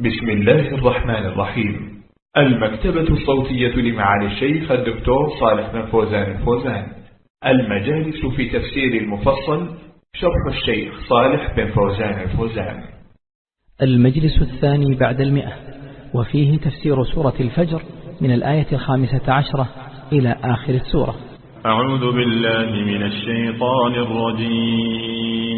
بسم الله الرحمن الرحيم. المكتبة الصوتية لمعالي الشيخ الدكتور صالح بن فوزان الفوزان. المجالس في تفسير المفصل شرح الشيخ صالح بن فوزان الفوزان. المجلس الثاني بعد المئة وفيه تفسير سورة الفجر من الآية الخامسة عشرة إلى آخر السورة. أعوذ بالله من الشيطان الرجيم.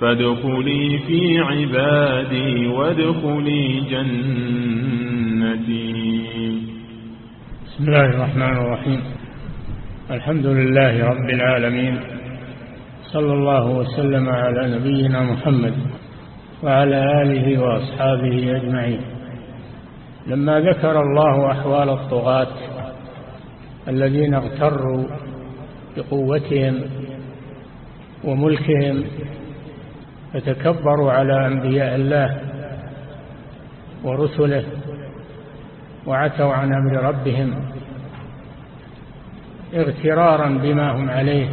فادخلي في عبادي وادخلي جنتي. بسم الله الرحمن الرحيم. الحمد لله رب العالمين. صلى الله وسلم على نبينا محمد وعلى آله وأصحابه أجمعين. لما ذكر الله أحوال الطغاة الذين اغتروا بقوتهم وملكهم فتكبروا على أنبياء الله ورسله وعتوا عن أمر ربهم اغترارا بما هم عليه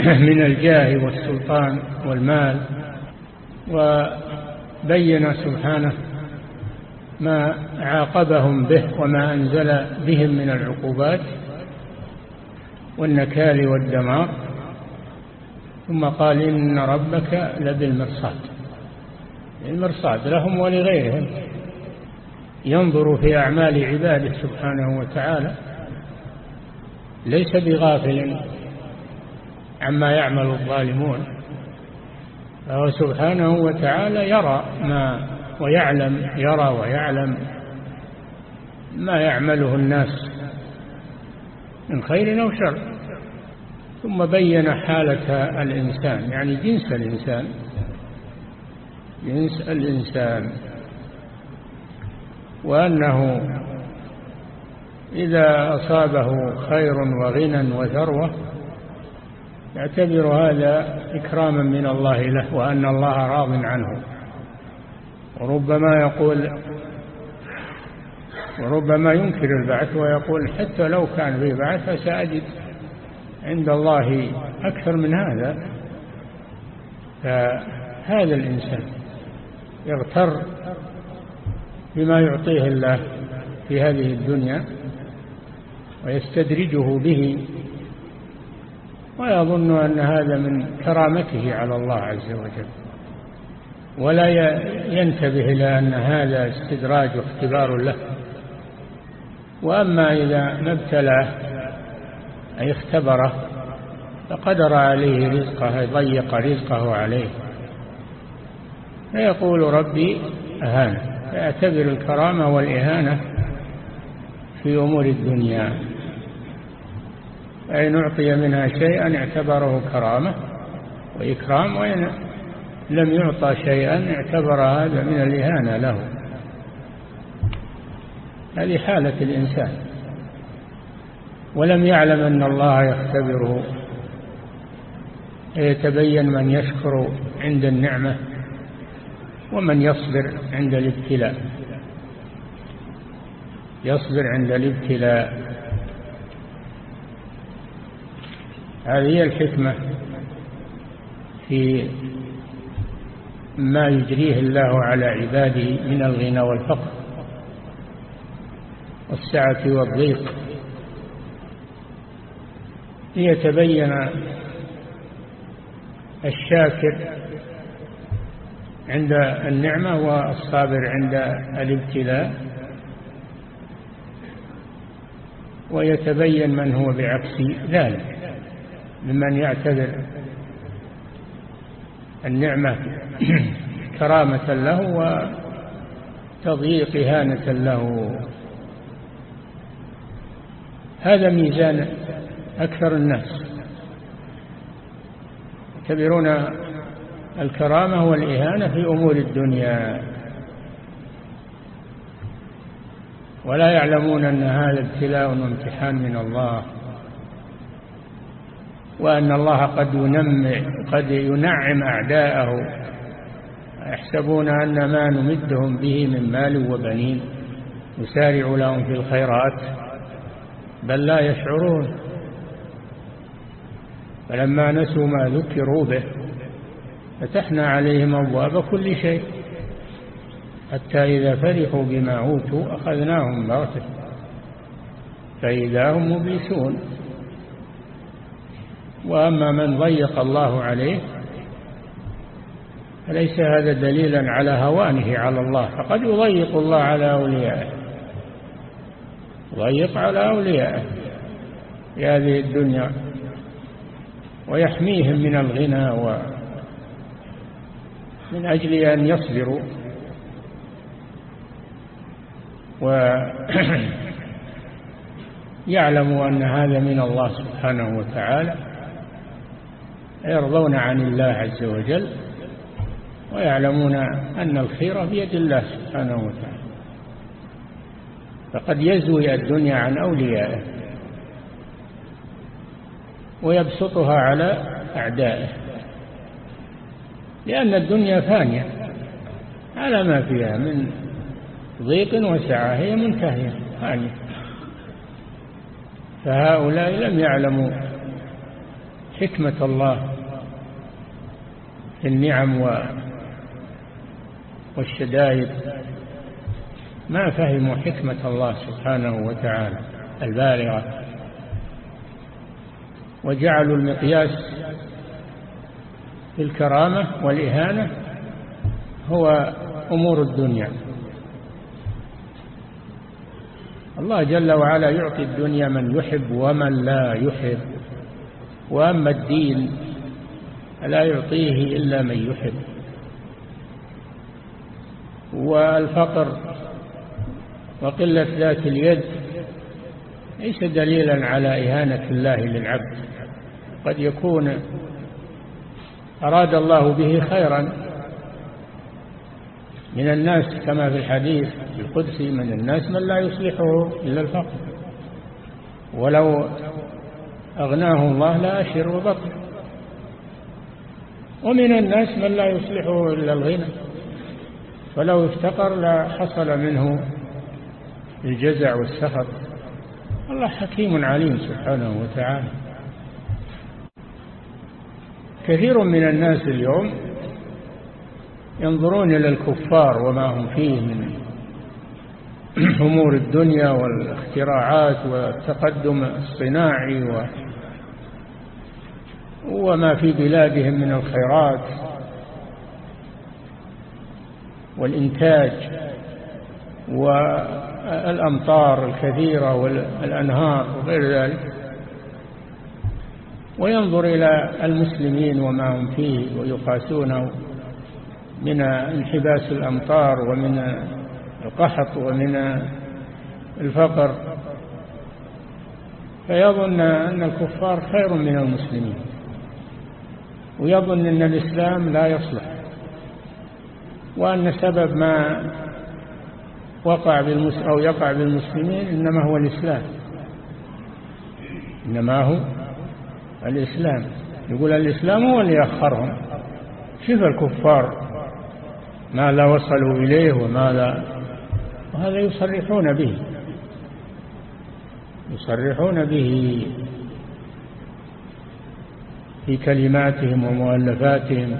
من الجاه والسلطان والمال وبين سبحانه ما عاقبهم به وما أنزل بهم من العقوبات والنكال والدمار. ثم قال إن ربك لبالمرصاد. المرصاد لهم ولغيرهم. ينظر في أعمال عباده سبحانه وتعالى. ليس بغافل عما يعمل الظالمون. فهو سبحانه وتعالى يرى ما ويعلم يرى ويعلم ما يعمله الناس من خير أو شر. ثم بين حالة الإنسان يعني جنس الإنسان جنس الإنسان وأنه إذا أصابه خير وغنى وثروة يعتبر هذا إكراما من الله له وأن الله راض عنه. وربما يقول وربما ينكر البعث ويقول حتى لو كان في بعث فسأجد. عند الله أكثر من هذا فهذا الإنسان يغتر بما يعطيه الله في هذه الدنيا ويستدرجه به ويظن أن هذا من كرامته على الله عز وجل. ولا ينتبه إلى أن هذا استدراج واختبار له. وأما إذا ما ابتلاه أي اختبره فقدر عليه رزقه ضيق رزقه عليه. فيقول ربي أهان فيعتبر الكرامة والإهانة في أمور الدنيا. فإن أعطي منها شيئا اعتبره كرامة وإكرام وإن لم يعطى شيئا اعتبر هذا من الإهانة له. هذه حالة الإنسان. ولم يعلم أن الله يختبره يتبين من يشكر عند النعمة ومن يصبر عند الابتلاء. يصبر عند الابتلاء. هذه هي الحكمة في ما يجريه الله على عباده من الغنى والفقر والسعة والضيق. ليتبين الشاكر عند النعمة والصابر عند الابتلاء ويتبين من هو بعكس ذلك ممن يعتذر النعمة كرامة له وتضييق إهانة له. هذا ميزان أكثر الناس. يعتبرون الكرامة والإهانة في أمور الدنيا. ولا يعلمون أن هذا ابتلاء وامتحان من الله. وأن الله قد ينمع قد ينعم أعداءه. يحسبون أن ما نمدهم به من مال وبنين. نسارع لهم في الخيرات. بل لا يشعرون. فلما نسوا ما ذكروا به فتحنا عليهم أبواب كل شيء حتى إذا فرحوا بما أوتوا أخذناهم بغتة. فإذا هم مبلسون. وأما من ضيق الله عليه فليس هذا دليلا على هوانه على الله. فقد يضيق الله على أوليائه. يضيق على أوليائه. في هذه الدنيا ويحميهم من الغنى و من أجل أن يصبروا. ويعلموا أن هذا من الله سبحانه وتعالى يرضون عن الله عز وجل ويعلمون أن الخير بيد الله سبحانه وتعالى. فقد يزوي الدنيا عن أوليائه. ويبسطها على أعدائه. لأن الدنيا فانية. على ما فيها من ضيق وسعة هي منتهية فانية. فهؤلاء لم يعلموا حكمة الله في النعم والشدائد. ما فهموا حكمة الله سبحانه وتعالى البالغة. وجعلوا المقياس في الكرامة والإهانة هو أمور الدنيا. الله جل وعلا يعطي الدنيا من يحب ومن لا يحب وأما الدين لا يعطيه إلا من يحب. والفقر وقلة ذات اليد ليس دليلا على إهانة الله للعبد. قد يكون أراد الله به خيرا من الناس كما في الحديث القدسي من الناس من لا يصلحه إلا الفقر. ولو أغناه الله لا أشر وبطر. ومن الناس من لا يصلحه إلا الغنى. فلو افتقر لحصل منه الجزع والسخط. الله حكيم عليم سبحانه وتعالى. كثير من الناس اليوم ينظرون إلى الكفار وما هم فيه من أمور الدنيا والاختراعات والتقدم الصناعي و وما في بلادهم من الخيرات والإنتاج والأمطار الكثيرة والأنهار وغير ذلك. وينظر إلى المسلمين وما هم فيه ويقاسونه من انحباس الأمطار ومن القحط ومن الفقر. فيظن أن الكفار خير من المسلمين ويظن أن الإسلام لا يصلح وأن سبب ما وقع بالمس أو يقع بالمسلمين إنما هو الإسلام. إنما هو الإسلام. يقول الإسلام هو اللي يأخرهم. شوف الكفار ما لا وصلوا إليه وما لا وهذا يصرحون به. يصرحون به في كلماتهم ومؤلفاتهم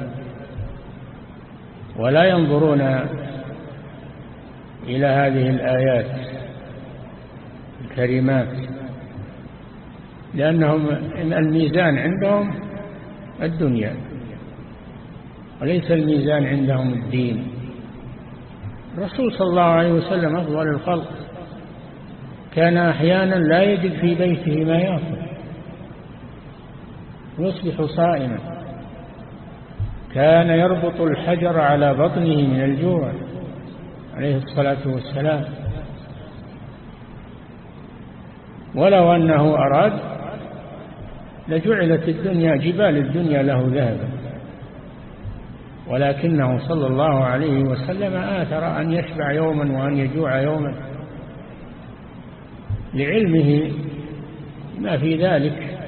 ولا ينظرون إلى هذه الآيات الكريمات لأنهم الميزان عندهم الدنيا وليس الميزان عندهم الدين. الرسول صلى الله عليه وسلم أفضل الخلق كان أحيانا لا يجد في بيته ما يأكل يصبح صائما كان يربط الحجر على بطنه من الجوع. عليه الصلاة والسلام. ولو أنه أراد لجعلت الدنيا جبال الدنيا له ذهبا ولكنه صلى الله عليه وسلم آثر أن يشبع يوما وأن يجوع يوما. لعلمه ما في ذلك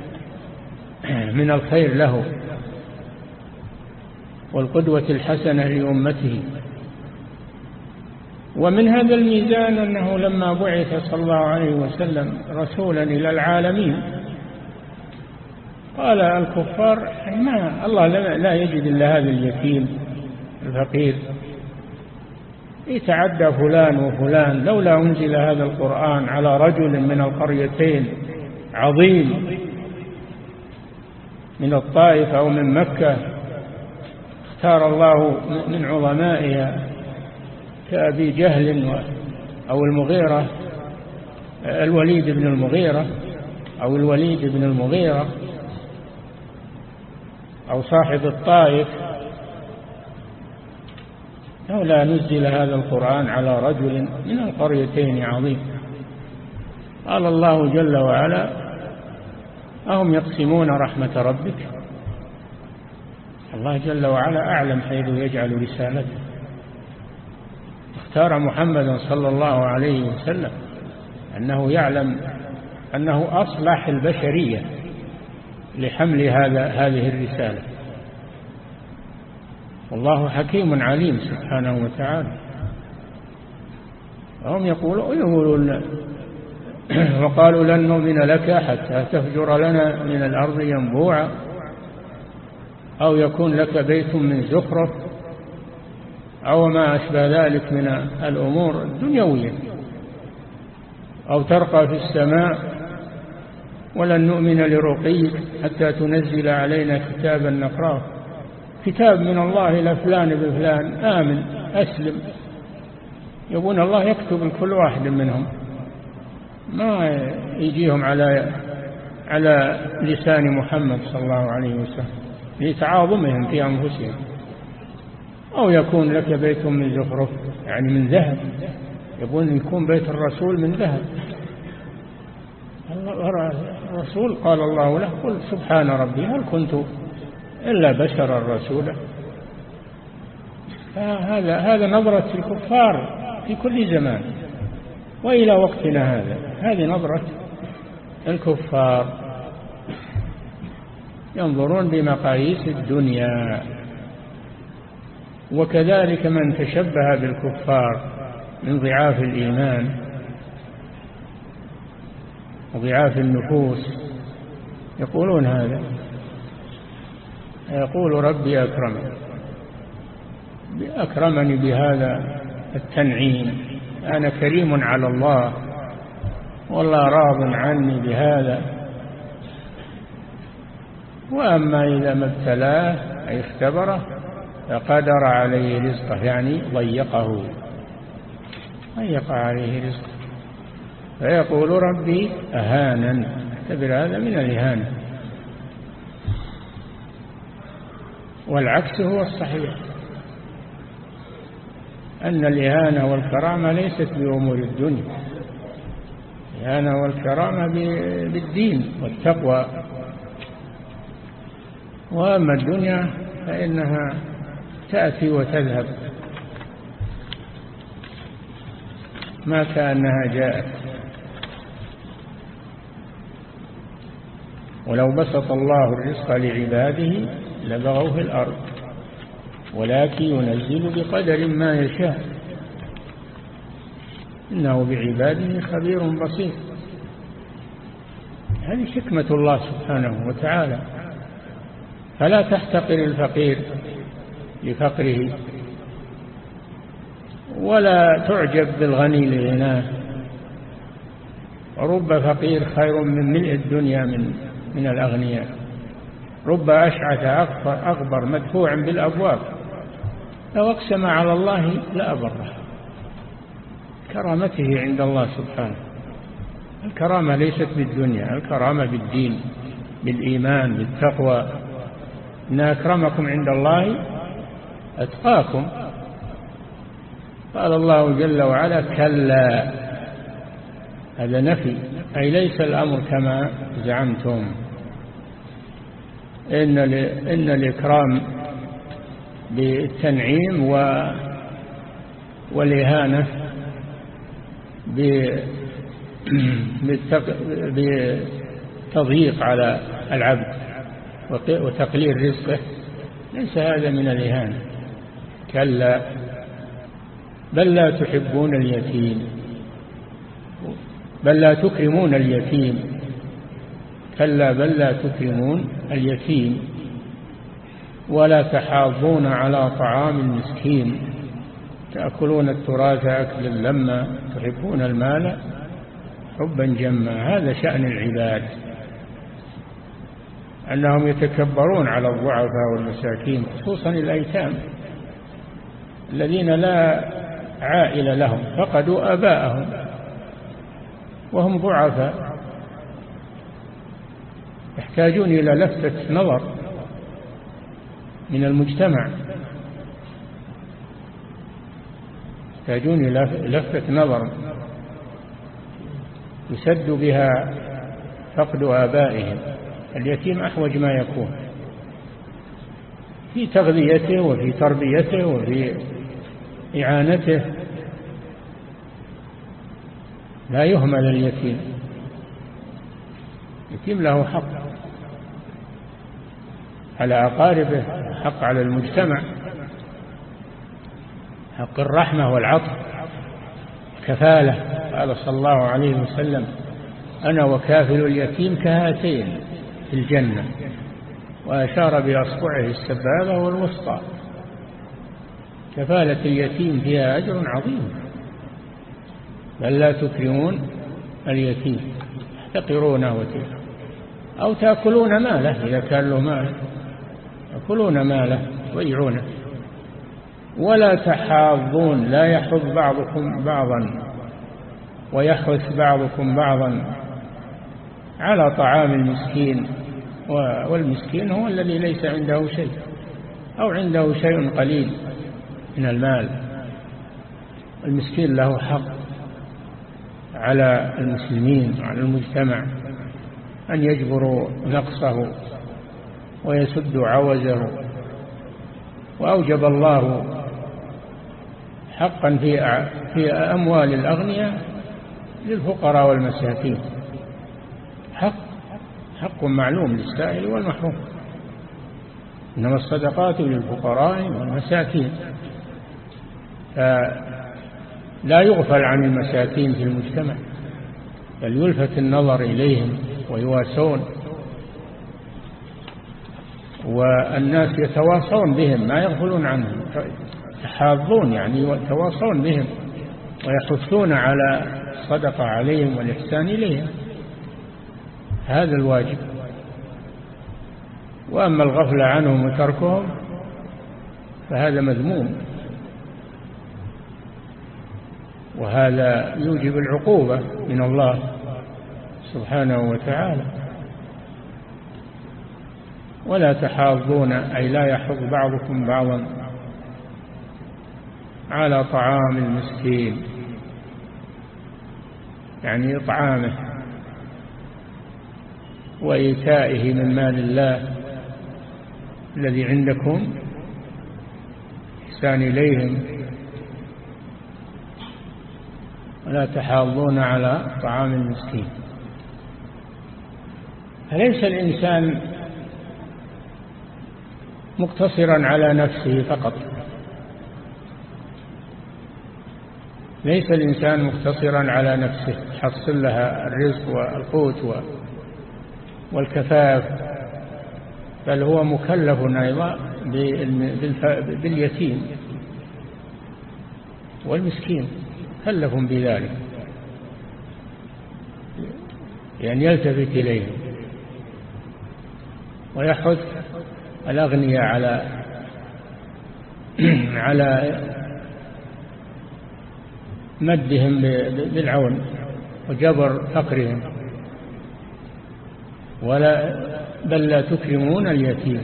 من الخير له والقدوة الحسنة لأمته. ومن هذا الميزان أنه لما بعث صلى الله عليه وسلم رسولا إلى العالمين قال الكفار ما الله لا يجد إلا هذا اليتيم الفقير. يتعدى فلان وفلان لولا أنزل هذا القرآن على رجل من القريتين عظيم من الطائف أو من مكة اختار الله من عظمائها. كأبي جهل أو المغيرة الوليد بن المغيرة أو الوليد بن المغيرة أو صاحب الطائف. لولا نزل هذا القرآن على رجل من القريتين عظيم. قال الله جل وعلا أهم يقسمون رحمة ربك؟ الله جل وعلا أعلم حيث يجعل رسالته. اختار محمدا صلى الله عليه وسلم أنه يعلم أنه أصلح البشرية لحمل هذا هذه الرسالة. والله حكيم عليم سبحانه وتعالى. وهم يقولون يقولون وقالوا لن نؤمن لك حتى تفجر لنا من الأرض ينبوعا أو يكون لك بيت من زخرف أو ما أشبه ذلك من الأمور الدنيوية. أو ترقى في السماء ولن نؤمن لرقيك حتى تنزل علينا كتابا نقرأه. كتاب من الله إلى فلان بفلان آمن أسلم. يبون الله يكتب لكل واحد منهم. ما يجيهم على على لسان محمد صلى الله عليه وسلم. لتعاظمهم في أنفسهم. أو يكون لك بيت من زخرف يعني من ذهب. يقول يكون بيت الرسول من ذهب. الرسول قال الله له قل سبحان ربي هل كنت إلا بشرا رسولا؟ فهذا هذا نظرة الكفار في كل زمان وإلى وقتنا هذا. هذه نظرة الكفار ينظرون بمقاييس الدنيا. وكذلك من تشبه بالكفار من ضعاف الإيمان وضعاف النفوس. يقولون هذا. يقول ربي أكرمني. أكرمني بهذا التنعيم. أنا كريم على الله. والله راض عني بهذا. وأما إذا ما ابتلاه أي اختبره فقدر عليه رزقه يعني ضيقه. ضيق عليه رزقه. فيقول ربي أهانا أعتبر هذا من الإهانة والعكس هو الصحيح. أن الإهانة والكرامة ليست بأمور الدنيا. الإهانة والكرامة بالدين والتقوى. وأما الدنيا فإنها تأتي وتذهب. ما كأنها جاءت. ولو بسط الله الرزق لعباده لبغوا في الأرض. ولكن ينزل بقدر ما يشاء. إنه بعباده خبير بصير. هذه حكمة الله سبحانه وتعالى. فلا تحتقر الفقير. لفقره. ولا تعجب بالغني لغناه. رب فقير خير من ملء الدنيا من من الأغنياء. رب أشعث أكبر مدفوع بالأبواب. لو أقسم على الله لأبره. كرامته عند الله سبحانه. الكرامة ليست بالدنيا الكرامة بالدين بالإيمان بالتقوى. إن أكرمكم عند الله أتقاكم. قال الله جل وعلا كلا. هذا نفي. أي ليس الأمر كما زعمتم. إن, إن الإكرام بالتنعيم و والإهانة بتضييق على العبد وتقليل رزقه ليس هذا من الإهانة. كلا بل لا تحبون اليتيم بل لا تكرمون اليتيم كلا بل لا تكرمون اليتيم ولا تحاضون على طعام المسكين تأكلون التراث أكلا لما تحبون المال حبا جما هذا شأن العباد. أنهم يتكبرون على الضعفاء والمساكين خصوصا الأيتام. الذين لا عائل لهم فقدوا أباءهم وهم ضعفاء. يحتاجون إلى لفتة نظر من المجتمع. يحتاجون إلى لفتة نظر يسد بها فقد آبائهم. اليتيم أحوج ما يكون في تغذيته وفي تربيته وفي إعانته لا يهمل اليتيم. اليتيم له حق. على أقاربه حق على المجتمع. حق الرحمة والعطف. كفالة. قال صلى الله عليه وسلم أنا وكافل اليتيم كهاتين في الجنة. وأشار بأصبعه السبابة والوسطى. كفالة اليتيم فيها أجر عظيم. بل لا تكرمون اليتيم. تحتقرونه وتكرمون أو تأكلون ماله إذا كان له مال. يأكلون ماله ويعونه ولا تحاضون لا يحض بعضكم بعضا. ويحث بعضكم بعضا. على طعام المسكين. والمسكين هو الذي ليس عنده شيء. أو عنده شيء قليل. من المال. المسكين له حق على المسلمين وعلى المجتمع أن يجبروا نقصه ويسدوا عوزه. وأوجب الله حقا في في أموال الأغنياء للفقراء والمساكين. حق حق معلوم للسائل والمحروم. إنما الصدقات للفقراء والمساكين. فلا يغفل عن المساكين في المجتمع بل يلفت النظر إليهم ويواسون. والناس يتواصون بهم ما يغفلون عنهم يحاضون يعني يتواصون بهم ويحثون على الصدقة عليهم والإحسان إليهم. هذا الواجب. وأما الغفلة عنهم وتركهم فهذا مذموم. وهذا يوجب العقوبة من الله سبحانه وتعالى. ولا تحاضون أي لا يحض بعضكم بعضا على طعام المسكين. يعني إطعامه وإيتائه من مال الله الذي عندكم إحسان إليهم. ولا تحاضون على طعام المسكين. فليس الإنسان مقتصرا على نفسه فقط؟ ليس الإنسان مقتصرا على نفسه. يحصل لها الرزق والقوت والكفاف. بل هو مكلف أيضا باليتيم والمسكين. كلف بذلك؟ يعني يلتفت إليهم ويحث الأغنياء على على مدهم بالعون وجبر فقرهم. ولا بل لا تكرمون اليتيم.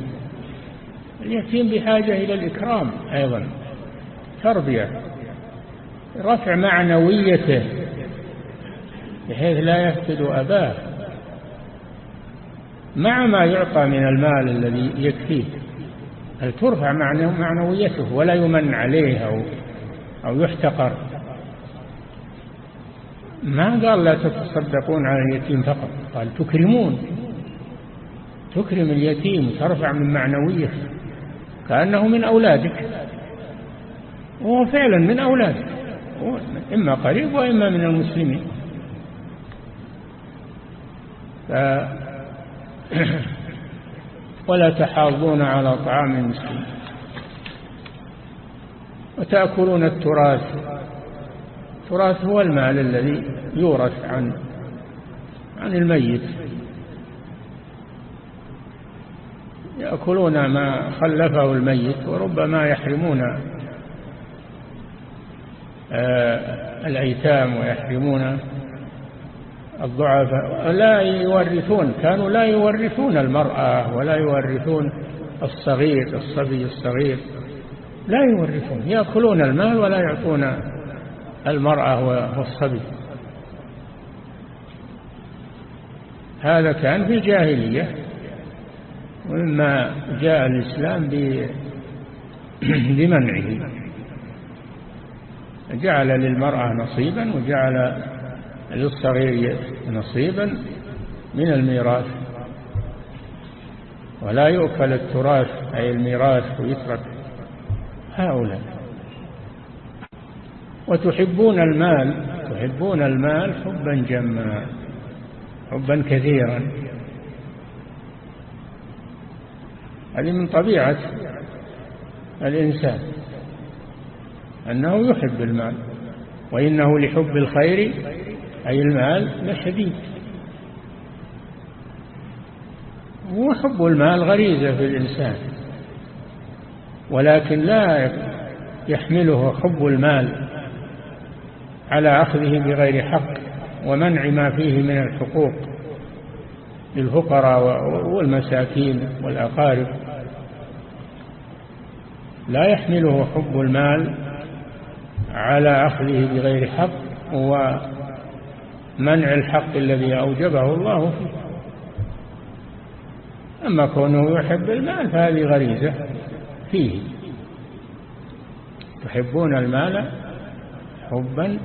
اليتيم بحاجة إلى الإكرام أيضا تربية. رفع معنويته بحيث لا يفقد أباه. مع ما يعطى من المال الذي يكفيه هل ترفع معنويته ولا يمن عليه أو, أو يحتقر؟ ما قال لا تتصدقون على اليتيم فقط قال تكرمون. تكرم اليتيم ترفع من معنويته كأنه من أولادك. وهو فعلا من أولادك. إما قريب وإما من المسلمين. ف ولا تحاضون على طعام المسلمين وتأكلون التراث. التراث هو المال الذي يورث عن عن الميت. يأكلون ما خلفه الميت وربما يحرمون الأيتام ويحرمون الضعفاء لا يورثون كانوا لا يورثون المرأة ولا يورثون الصغير الصبي الصغير لا يورثون يأكلون المال ولا يعطون المرأة والصبي. هذا كان في الجاهلية ومما جاء الإسلام بمنعه. جعل للمرأة نصيبا وجعل للصغير نصيبا من الميراث. ولا يؤكل التراث أي الميراث ويترك هؤلاء. وتحبون المال تحبون المال حبا جما حبا كثيرا. هذه من طبيعة الإنسان. أنه يحب المال وإنه لحب الخير أي المال لشديد. وحب المال غريزة في الإنسان ولكن لا يحمله حب المال على أخذه بغير حق ومنع ما فيه من الحقوق للفقراء والمساكين والأقارب. لا يحمله حب المال على أخذه بغير حق ومنع الحق الذي أوجبه الله فيه. أما كونه يحب المال فهذه غريزة فيه. تحبون المال حبا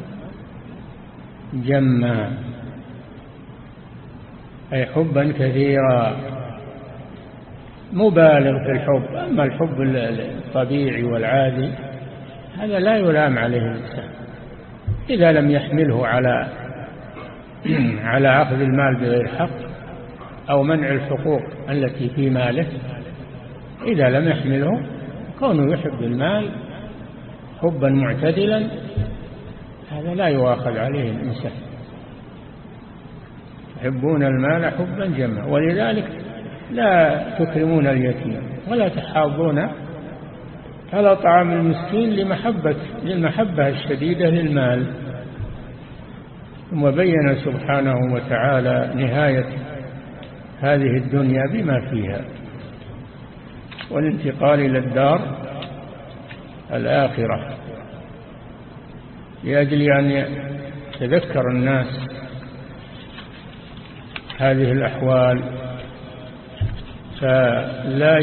جما أي حبا كثيرا. مبالغ في الحب أما الحب الطبيعي والعادي هذا لا يلام عليه الإنسان. إذا لم يحمله على على أخذ المال بغير حق أو منع الحقوق التي في ماله إذا لم يحمله كونه يحب المال حبا معتدلا هذا لا يؤاخذ عليه الإنسان. يحبون المال حبا جما ولذلك لا تكرمون اليتيم ولا تحاضون على طعام المسكين لمحبة للمحبة الشديدة للمال. ثم بين سبحانه وتعالى نهاية هذه الدنيا بما فيها والانتقال إلى الدار الآخرة. لأجل أن يتذكر الناس هذه الأحوال فلا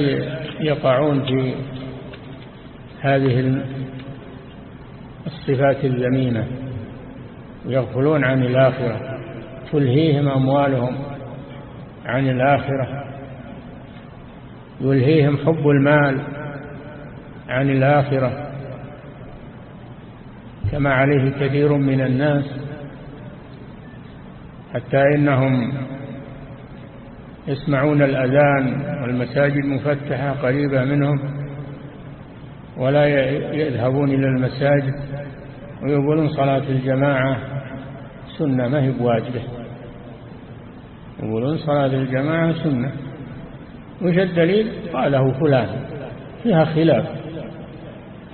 يقعون في هذه الصفات الذميمة ويغفلون عن الآخرة تلهيهم أموالهم عن الآخرة يلهيهم حب المال عن الآخرة. كما عليه كثير من الناس حتى إنهم يسمعون الأذان والمساجد مفتحة قريبة منهم ولا يذهبون إلى المساجد ويقولون صلاة الجماعة سنة ما هي بواجبة. يقولون صلاة الجماعة سنة. وش الدليل؟ قاله فلان فيها خلاف.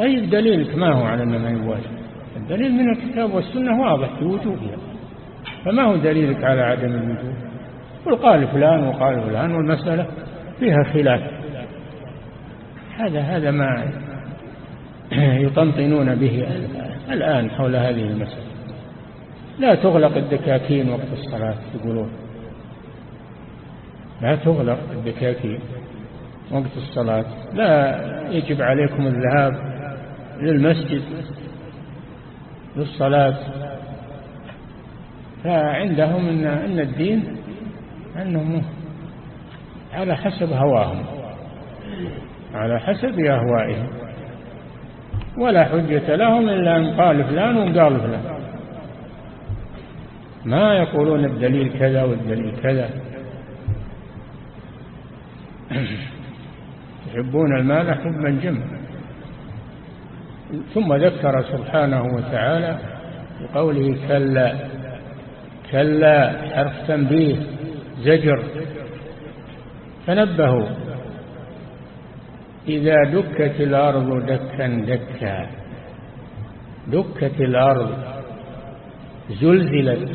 أي دليلك ما هو على أنه ما هي بواجب الدليل من الكتاب والسنة واضح في وجوبها فما هو دليلك على عدم الوجوب؟ قل قال فلان وقال فلان والمسألة فيها خلاف. هذا هذا ما يطنطنون به الآن حول هذه المسألة. لا تغلق الدكاكين وقت الصلاة يقولون. لا تغلق الدكاكين وقت الصلاة. لا يجب عليكم الذهاب للمسجد للصلاة. فعندهم إن, الدين أنهم على حسب هواهم على حسب أهوائهم. ولا حجة لهم إلا أن قال فلان وقال فلان. ما يقولون الدليل كذا والدليل كذا. يحبون المال حبا جما ثم ذكر سبحانه وتعالى بقوله كلا. كلا حرف تنبيه زجر. تنبهوا إذا دكت الأرض دكا دكا دكت الأرض زلزلت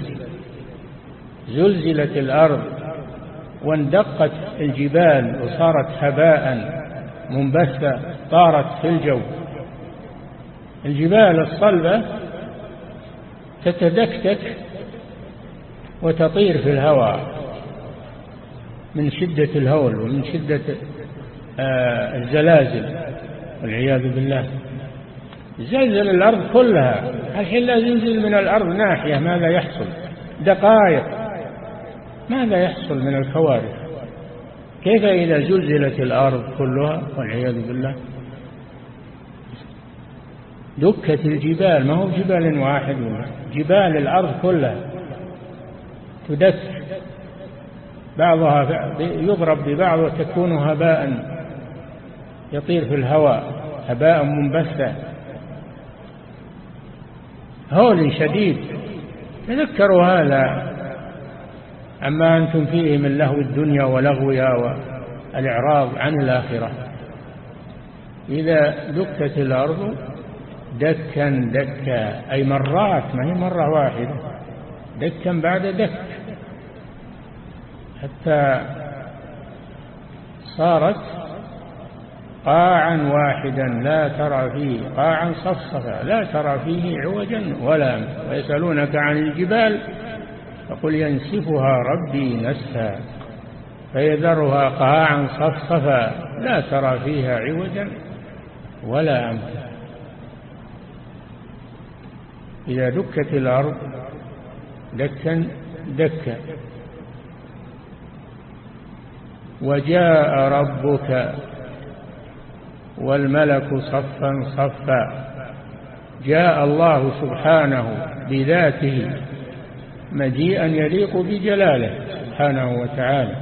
زلزلت الأرض واندقت الجبال وصارت هباء منبثة طارت في الجو. الجبال الصلبة تتدكتك وتطير في الهواء من شدة الهول ومن شدة الزلازل والعياذ بالله. زلزل الأرض كلها. الحين لا زلزل من الأرض ناحية. ماذا يحصل؟ دقائق. ماذا يحصل من الكوارث؟ كيف إذا زلزلت الأرض كلها؟ والعياذ بالله. دكت الجبال. ما هو جبال واحد جبال الأرض كلها. تدك بعضها يضرب ببعض وتكون هباء. يطير في الهواء هباء منبثا هول شديد. تذكروا هذا. عما أنتم فيه من لهو الدنيا ولغوها والإعراض عن الآخرة. إذا دكت الأرض دكا دكا. أي مرات ما هي مرة واحدة. دكا بعد دك. حتى صارت قاعا واحدا لا ترى فيه قاعا صفصفا لا ترى فيه عوجا ولا ويسألونك عن الجبال فقل ينسفها ربي نسفا فيذرها قاعا صفصفا لا ترى فيها عوجا ولا أمتا. إذا دكت الأرض دكا دكا. وجاء ربك والملك صفا صفا. جاء الله سبحانه بذاته مجيئا يليق بجلاله سبحانه وتعالى.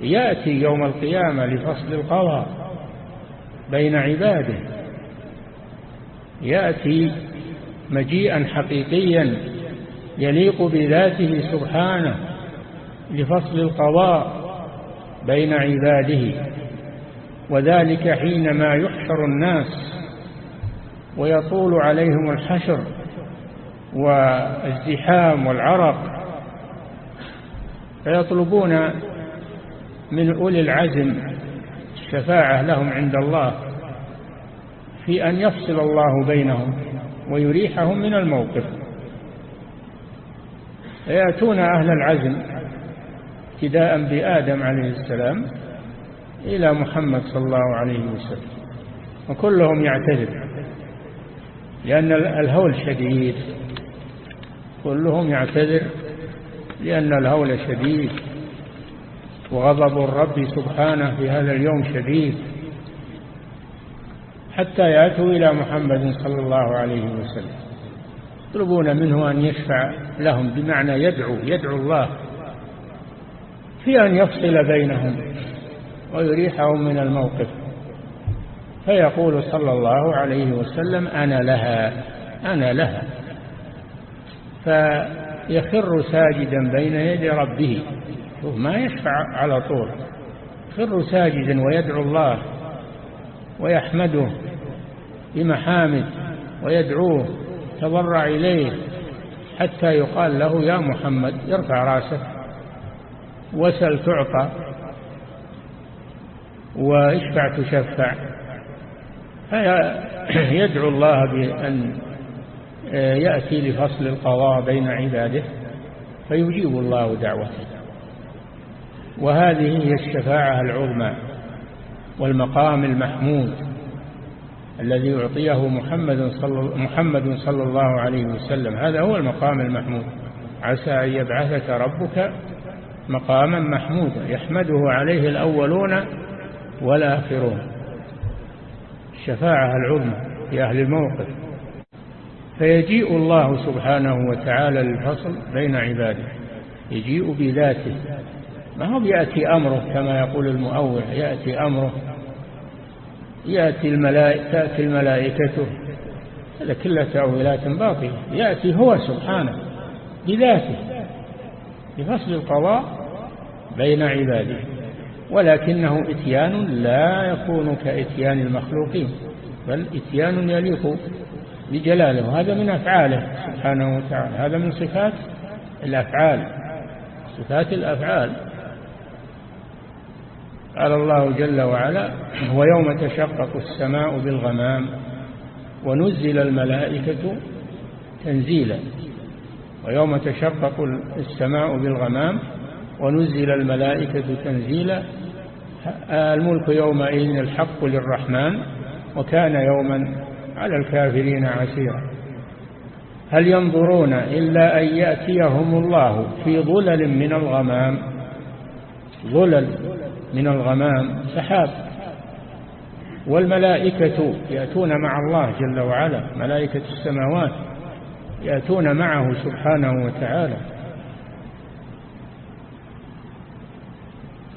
يأتي يوم القيامة لفصل القضاء بين عباده. يأتي مجيئا حقيقيا يليق بذاته سبحانه لفصل القضاء بين عباده. وذلك حينما يحشر الناس ويطول عليهم الحشر والزحام والعرق فيطلبون من أولي العزم الشفاعة لهم عند الله في أن يفصل الله بينهم ويريحهم من الموقف. فيأتون أهل العزم ابتداء بآدم عليه السلام إلى محمد صلى الله عليه وسلم. وكلهم يعتذر لأن الهول شديد. كلهم يعتذر لأن الهول شديد. وغضب الرب سبحانه في هذا اليوم شديد. حتى يأتوا إلى محمد صلى الله عليه وسلم. يطلبون منه أن يشفع لهم بمعنى يدعو يدعو الله في أن يفصل بينهم. ويريحهم من الموقف. فيقول صلى الله عليه وسلم أنا لها أنا لها. فيخر ساجدا بين يدي ربه ما يشفع على طول. يخر ساجدا ويدعو الله ويحمده بمحامد ويدعوه تضرع إليه حتى يقال له يا محمد ارفع رأسك وسل تعطى. واشفع تشفع. فيدعو الله بأن يأتي لفصل القضاء بين عباده فيجيب الله دعوته. وهذه هي الشفاعة العظمى والمقام المحمود الذي يعطيه محمد صلى, محمد صلى الله عليه وسلم. هذا هو المقام المحمود. عسى أن يبعثك ربك مقاما محمودا يحمده عليه الأولون والآخرون. الشفاعة العظمى في أهل الموقف. فيجيء الله سبحانه وتعالى للفصل بين عباده. يجيء بذاته. ما هو يأتي أمره كما يقول المؤول يأتي أمره يأتي الملائكة تأتي الملائكة. هذا كلها تأويلات باطلة. يأتي هو سبحانه بذاته. لفصل القضاء بين عباده. ولكنه إتيان لا يكون كإتيان المخلوقين بل إتيان يليق بجلاله. هذا من أفعاله سبحانه وتعالى هذا من صفات الأفعال صفات الأفعال. قال الله جل وعلا ويوم تشقق السماء بالغمام ونزل الملائكة تنزيلا. ويوم تشقق السماء بالغمام ونزل الملائكة تنزيلا. الملك يومئذ الحق للرحمن وكان يوما على الكافرين عسيرا. هل ينظرون إلا أن يأتيهم الله في ظلل من الغمام؟ ظلل من الغمام سحاب. والملائكة يأتون مع الله جل وعلا ملائكة السماوات يأتون معه سبحانه وتعالى.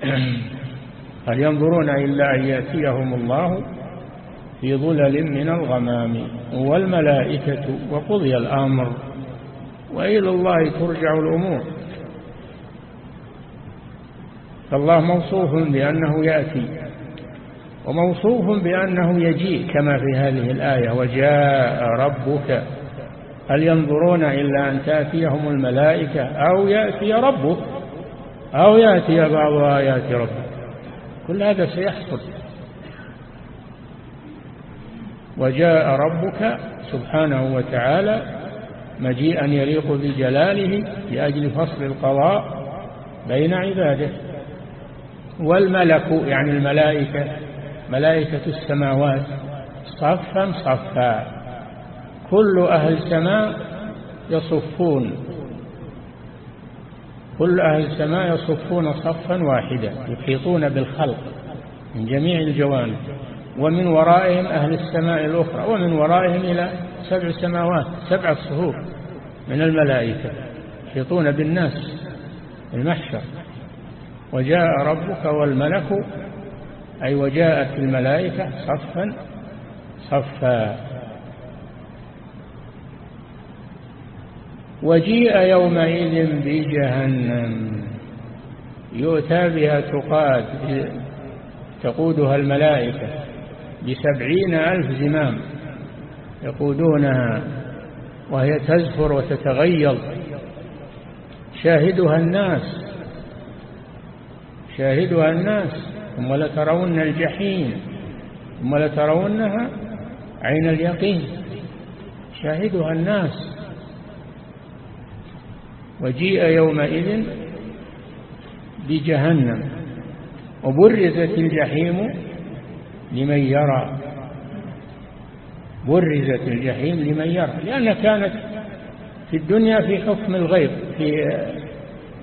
هل ينظرون إلا أن يأتيهم الله في ظلل من الغمام والملائكة وقضي الأمر وإلى الله ترجع الأمور. فالله موصوف بأنه يأتي وموصوف بأنه يجيء كما في هذه الآية وجاء ربك. هل ينظرون إلا أن تأتيهم الملائكة أو يأتي ربك أو يأتي بعض آيات ربك؟ كل هذا سيحصل. وجاء ربك سبحانه وتعالى مجيئا يليق بجلاله لأجل فصل القضاء بين عباده. والملك يعني الملائكة ملائكة السماوات صفا صفا. كل أهل السماء يصفون كل أهل السماء يصفون صفا واحدا يحيطون بالخلق من جميع الجوانب ومن ورائهم أهل السماء الأخرى ومن ورائهم إلى سبع سماوات سبع صفوف من الملائكة يحيطون بالناس المحشر وجاء ربك والملك أي وجاءت الملائكة صفا صفا. وجيء يومئذ بجهنم. يؤتى بها تقاد تقودها الملائكة بسبعين ألف زمام يقودونها وهي تزفر وتتغيظ. شاهدها الناس شاهدها الناس ثم لترون الجحيم ثم لترونها عين اليقين. شاهدها الناس. وجيء يومئذ بجهنم وبرزت الجحيم لمن يرى. برزت الجحيم لمن يرى. لأنها كانت في الدنيا في حكم الغيب في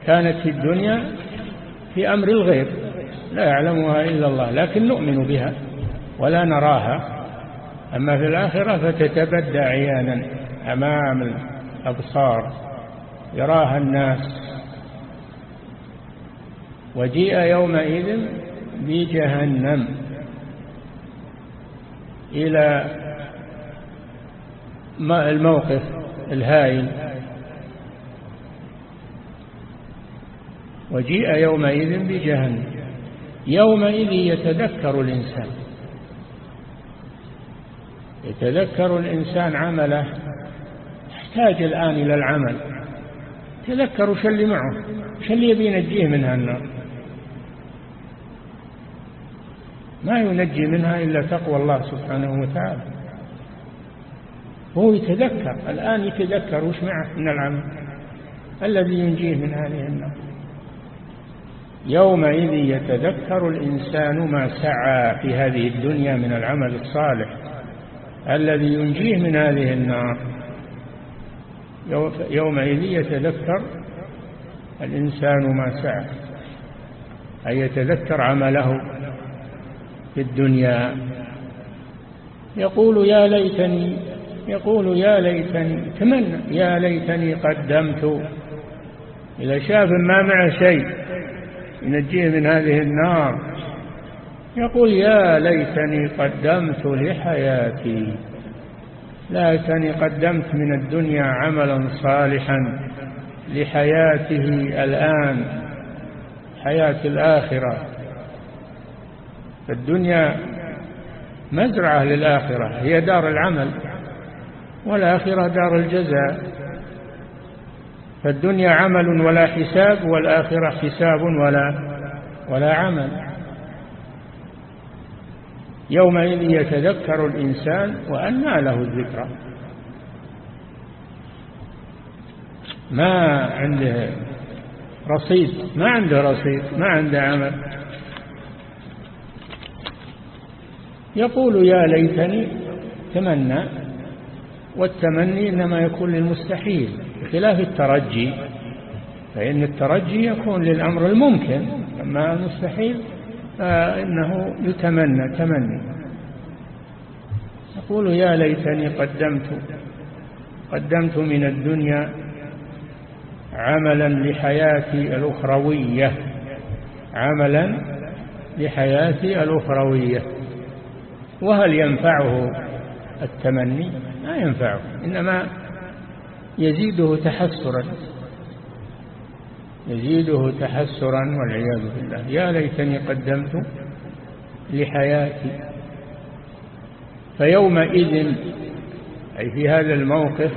كانت في الدنيا في أمر الغيب. لا يعلمها إلا الله لكن نؤمن بها ولا نراها. أما في الآخرة فتتبدى عيانا أمام الأبصار. يراها الناس. وجيء يومئذ بجهنم إلى الموقف الهائل. وجيء يومئذ بجهنم. يومئذ يتذكر الإنسان. يتذكر الإنسان عمله. يحتاج الآن إلى العمل. تذكر وش اللي معه. وش اللي يبي ينجيه من هالنار ما ينجي منها إلا تقوى الله سبحانه وتعالى. وهو يتذكر الآن يتذكر وش معه من العمل؟ الذي ينجيه من هذه النار. يومئذ يتذكر الإنسان ما سعى في هذه الدنيا من العمل الصالح. الذي ينجيه من هذه النار. يومئذ يتذكر الإنسان ما سعى أي يتذكر عمله في الدنيا. يقول يا ليتني يقول يا ليتني تمنى يا ليتني قدمت. إذا شاف ما معه شيء ينجيه من هذه النار. يقول يا ليتني قدمت لحياتي. ليتني قدمت من الدنيا عملا صالحا لحياته الآن حياة الآخرة. الدنيا مزرعة للآخرة هي دار العمل والآخرة دار الجزاء. فالدنيا عمل ولا حساب والآخرة حساب ولا ولا عمل. يومئذ يتذكر الإنسان وأنى له الذكرى. ما عنده رصيد ما عنده رصيد ما عنده عمل. يقول يا ليتني تمنى والتمني إنما يكون للمستحيل بخلاف الترجي فإن الترجي يكون للأمر الممكن أما المستحيل فإنه يتمنى تمني. يقول يا ليتني قدمت قدمت من الدنيا عملا لحياتي الأخروية. عملا لحياتي الأخروية. وهل ينفعه التمني؟ ما ينفعه. إنما يزيده تحسرا. يزيده تحسرا والعياذ بالله. يا ليتني قدمت لحياتي. فيومئذ أي في هذا الموقف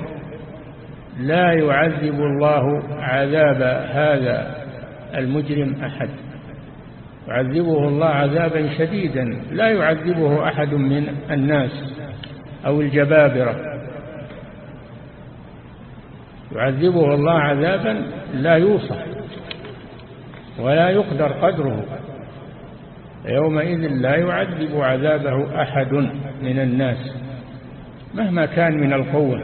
لا يعذب الله عذاب هذا المجرم أحد. يعذبه الله عذابا شديدا. لا يعذبه أحد من الناس أو الجبابرة. يعذبه الله عذابا لا يوصف. ولا يقدر قدره. يومئذ لا يعذب عذابه أحد من الناس مهما كان من القوة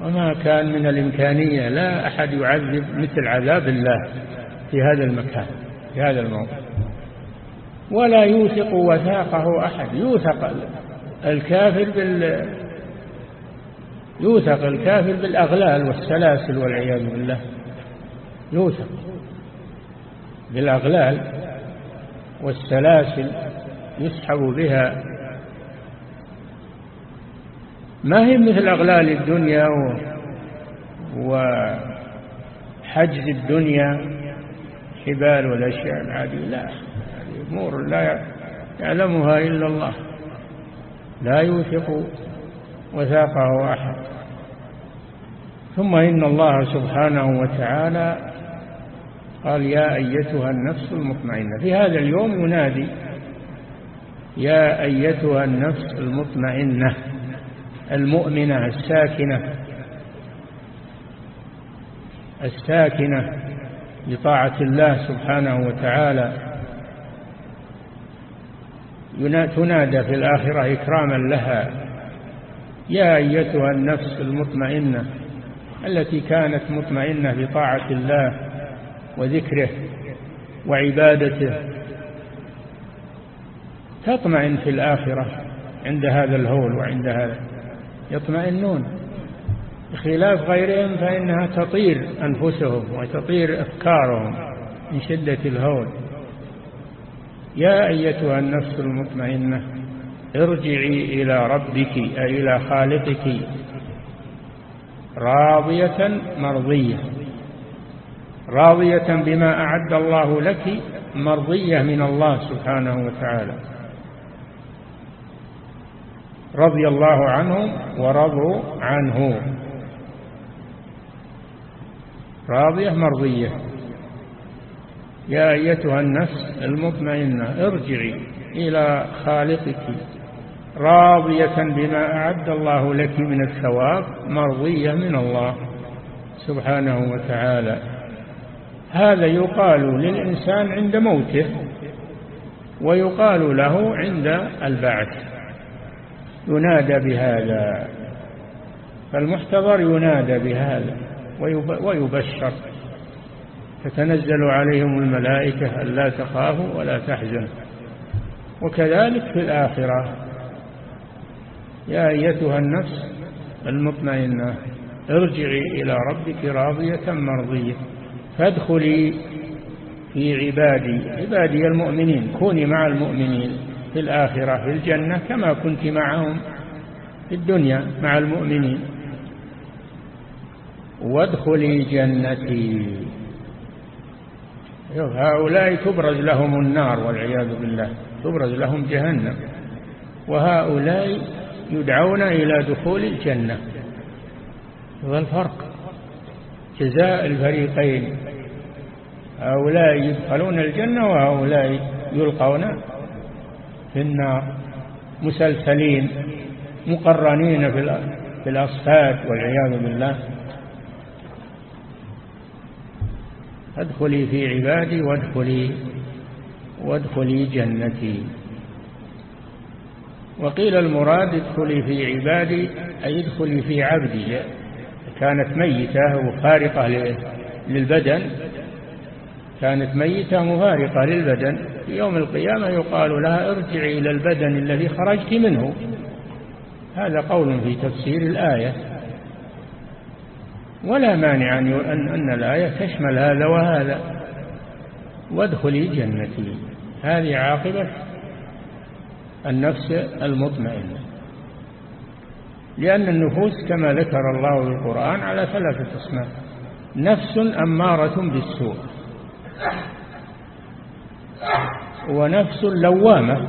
وما كان من الإمكانية لا أحد يعذب مثل عذاب الله في هذا المكان في هذا الموقف ولا يوثق وثاقه أحد يوثق الكافر بال يوثق الكافر بالأغلال والسلاسل والعياذ بالله يوثق. بالأغلال والسلاسل يسحب بها. ما هي مثل أغلال الدنيا وحجز الدنيا؟ حبال والأشياء العادية. لا هذه أمور لا يعلمها إلا الله. لا يوثق وثاقه أحد. ثم إن الله سبحانه وتعالى قال يا أيتها النفس المطمئنة. في هذا اليوم ينادي يا أيتها النفس المطمئنة المؤمنة الساكنة. الساكنة لطاعة الله سبحانه وتعالى. تنادى في الآخرة إكراما لها. يا أيتها النفس المطمئنة التي كانت مطمئنة بطاعة الله وذكره وعبادته. تطمئن في الآخرة عند هذا الهول وعند هذا. يطمئنون. بخلاف غيرهم فإنها تطير أنفسهم وتطير أفكارهم من شدة الهول. يا أيتها النفس المطمئنة ارجعي إلى ربك أي إلى خالقك راضية مرضية. راضية بما أعد الله لك مرضية من الله سبحانه وتعالى. رضي الله عنهم ورضوا عنه. راضية مرضية. يا أيتها النفس المطمئنة ارجعي إلى خالقك. راضية بما أعد الله لك من الثواب مرضية من الله سبحانه وتعالى. هذا يقال للإنسان عند موته ويقال له عند البعث. ينادى بهذا فالمحتضر ينادى بهذا ويبشر. تتنزل عليهم الملائكة ألا تخافوا ولا تحزنوا. وكذلك في الآخرة. يا أيتها النفس المطمئنة ارجعي إلى ربك راضية مرضية. فادخلي في عبادي عبادي المؤمنين كوني مع المؤمنين في الآخرة في الجنة كما كنت معهم في الدنيا مع المؤمنين. وادخلي جنتي. هؤلاء تبرز لهم النار والعياذ بالله تبرز لهم جهنم. وهؤلاء يدعون إلى دخول الجنة. هذا الفرق. جزاء الفريقين. هؤلاء يدخلون الجنة وهؤلاء يلقون في النار. مسلسلين مقرنين في الأصفاد والعياذ بالله. ادخلي في عبادي وادخلي وادخلي جنتي. وقيل المراد ادخلي في عبادي أي ادخلي في عبدي. كانت ميتة وفارقة للبدن. كانت ميتة مفارقة للبدن. في يوم القيامة يقال لها ارجعي إلى البدن الذي خرجت منه. هذا قول في تفسير الآية. ولا مانع أن أن الآية تشمل هذا وهذا. وادخلي جنتي. هذه عاقبة النفس المطمئنة. لأن النفوس كما ذكر الله في القرآن على ثلاثة أسماء نفس أمارة بالسوء. ونفس لوامة.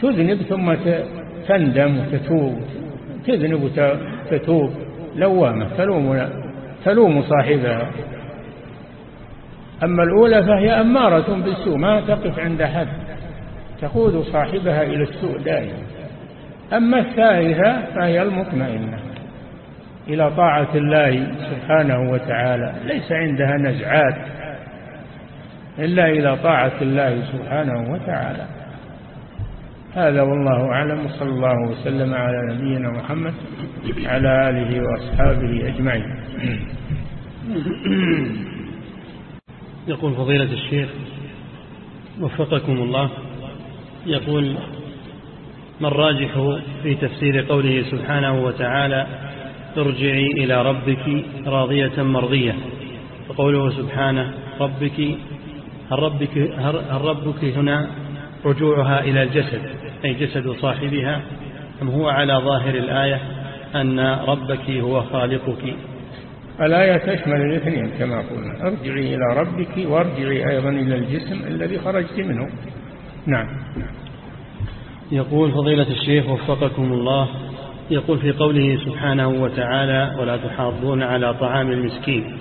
تذنب ثم تندم وتتوب. تذنب وتتوب لوامة. تلوم, تلوم صاحبها. أما الأولى فهي أمارة بالسوء. ما تقف عند حد. تقود صاحبها إلى السوء دائما. أما الثالثة فهي المطمئنة إلى طاعة الله سبحانه وتعالى ليس عندها نزعات إلا إلى طاعة الله سبحانه وتعالى. هذا والله أعلم صلى الله وسلم على نبينا محمد على آله وأصحابه أجمعين. يقول فضيلة الشيخ وفقكم الله يقول ما الراجح في تفسير قوله سبحانه وتعالى ارجعي إلى ربك راضية مرضية. وقوله سبحانه ربك هل ربك, هل ربك هنا رجوعها إلى الجسد؟ أي جسد صاحبها. أم هو على ظاهر الآية أن ربك هو خالقك؟ الآية تشمل الاثنين كما قلنا ارجعي إلى ربك وارجعي أيضا إلى الجسم الذي خرجت منه. نعم. يقول فضيلة الشيخ وفقكم الله يقول في قوله سبحانه وتعالى ولا تحاضون على طعام المسكين.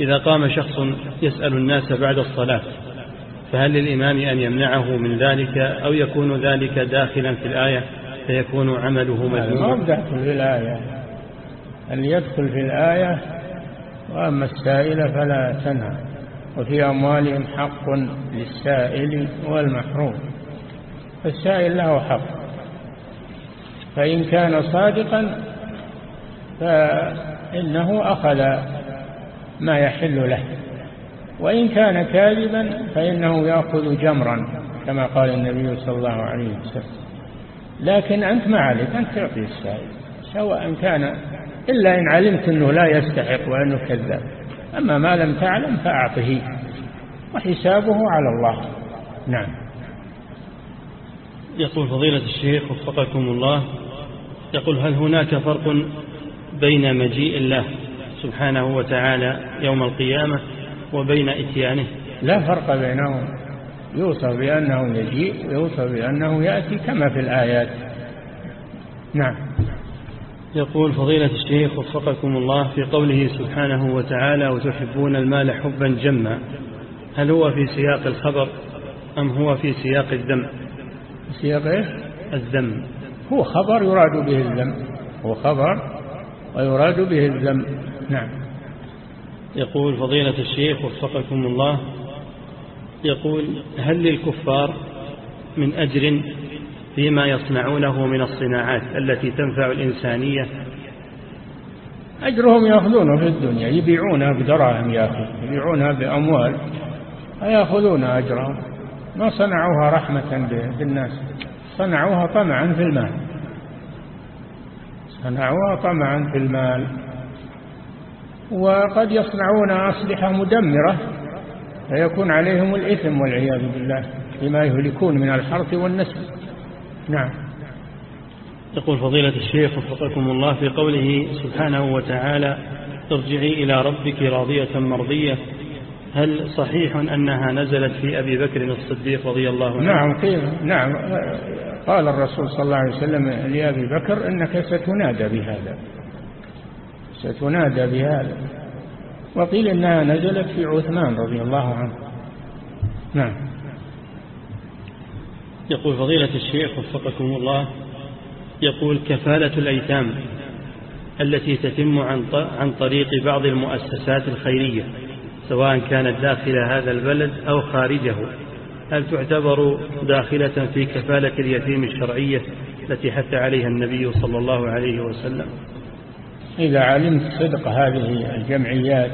إذا قام شخص يسأل الناس بعد الصلاة فهل للإمام أن يمنعه من ذلك أو يكون ذلك داخلا في الآية فيكون عمله مذموما؟ ما داخل في الآية. اللي يدخل في الآية وأما السائل فلا تنهى وفي أموالهم حق للسائل والمحروم. فالسائل له حق. فإن كان صادقا فإنه أخذ ما يحل له. وإن كان كاذبا فإنه يأخذ جمرا كما قال النبي صلى الله عليه وسلم. لكن أنت ما عليك أنت تعطي السائل سواء كان إلا إن علمت أنه لا يستحق وأنه كذاب. أما ما لم تعلم فأعطه وحسابه على الله. نعم. يقول فضيلة الشيخ وفقكم الله يقول هل هناك فرق بين مجيء الله سبحانه وتعالى يوم القيامة وبين إتيانه؟ لا فرق بينهم. يوصف بأنه يجيء ويوصف بأنه يأتي كما في الآيات. نعم. يقول فضيلة الشيخ وفقكم الله في قوله سبحانه وتعالى وتحبون المال حبا جما هل هو في سياق الخبر أم هو في سياق الذم سياق إيش؟ الذم. هو خبر يراد به الذم. هو خبر ويراد به الذم. نعم. يقول فضيلة الشيخ وفقكم الله يقول هل للكفار من أجر فيما يصنعونه من الصناعات التي تنفع الإنسانية؟ أجرهم يأخذونه في الدنيا يبيعونها بدراهم يأخذ يبيعونها بأموال فيأخذون أجرهم. ما صنعوها رحمة بالناس. صنعوها طمعا في المال. صنعوها طمعا في المال. وقد يصنعون أسلحة مدمرة فيكون عليهم الإثم والعياذ بالله بما يهلكون من الحرث والنسل. نعم. يقول فضيلة الشيخ وفقكم الله في قوله سبحانه وتعالى ارجعي إلى ربك راضية مرضية هل صحيح أنها نزلت في أبي بكر الصديق رضي الله عنه؟ نعم قيل نعم. قال الرسول صلى الله عليه وسلم لأبي بكر إنك ستنادى بهذا. ستنادى بهذا. وقيل إنها نزلت في عثمان رضي الله عنه. نعم. يقول فضيلة الشيخ وفقكم الله يقول كفالة الأيتام التي تتم عن طريق بعض المؤسسات الخيرية. سواء كانت داخل هذا البلد أو خارجه. هل تعتبر داخلة في كفالة اليتيم الشرعية التي حث عليها النبي صلى الله عليه وسلم؟ إذا علمت صدق هذه الجمعيات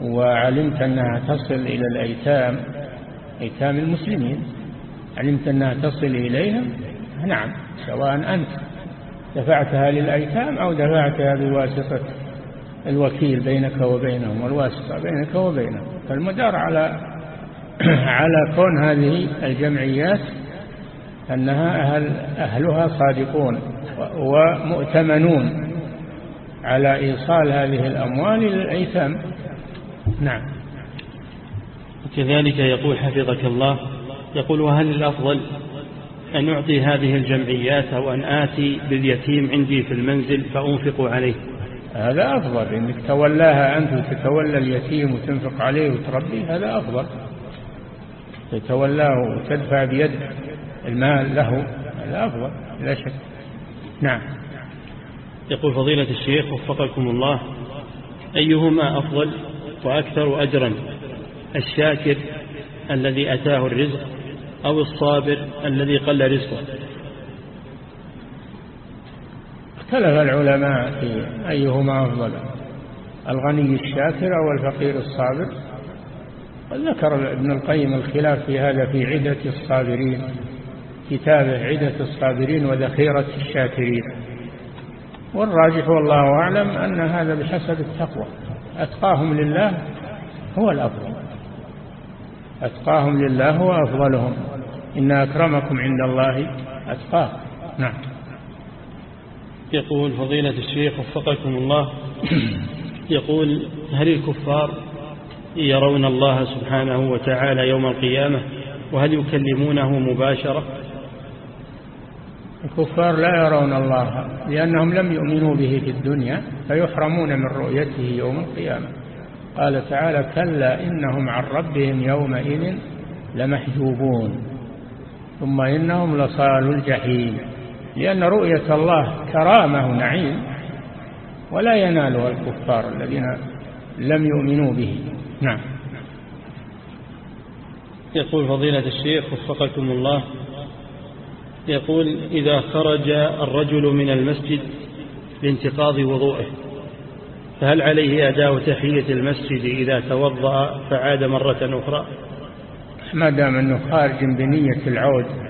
وعلمت أنها تصل إلى الأيتام أيتام المسلمين علمت أنها تصل إليهم نعم سواء أنت دفعتها للأيتام أو دفعتها بواسطة الوكيل بينك وبينهم والواسطة بينك وبينهم. فالمدار على على كون هذه الجمعيات أنها أهل أهلها صادقون ومؤتمنون على إيصال هذه الأموال للأيتام. نعم. كذلك يقول حفظك الله يقول وهل الأفضل أن أعطي هذه الجمعيات أو أن آتي باليتيم عندي في المنزل فأنفق عليه؟ هذا أفضل. إنك تولاها أنت وتتولى اليتيم وتنفق عليه وتربيه هذا أفضل. تتولاه وتدفع بيدك المال له هذا أفضل لا شك. نعم. يقول فضيلة الشيخ وفقكم الله أيهما أفضل وأكثر أجرا الشاكر الذي أتاه الرزق أو الصابر الذي قل رزقه؟ اختلف العلماء في أيهما أفضل الغني الشاكر أو الفقير الصابر؟ ذكر ابن القيم الخلاف في هذا في عدة الصابرين كتابه عدة الصابرين وذخيرة الشاكرين. والراجح والله أعلم أن هذا بحسب التقوى أتقاهم لله هو الأفضل أتقاهم لله هو أفضلهم. إن أكرمكم عند الله أتقاكم. نعم. يقول فضيلة الشيخ وفقكم الله. يقول هل الكفار يرون الله سبحانه وتعالى يوم القيامة وهل يكلمونه مباشرة؟ الكفار لا يرون الله لأنهم لم يؤمنوا به في الدنيا فيحرمون من رؤيته يوم القيامة. قال تعالى كلا إنهم عن ربهم يومئذ لمحجوبون ثم إنهم لصال الجحيم. لأن رؤية الله كرامة ونعيم ولا ينالها الكفار الذين لم يؤمنوا به. نعم. يقول فضيلة الشيخ وفقكم الله يقول إذا خرج الرجل من المسجد لانتقاض وضوءه فهل عليه أداء تحية المسجد إذا توضأ فعاد مرة أخرى؟ ما دام أنه خارج بنية العود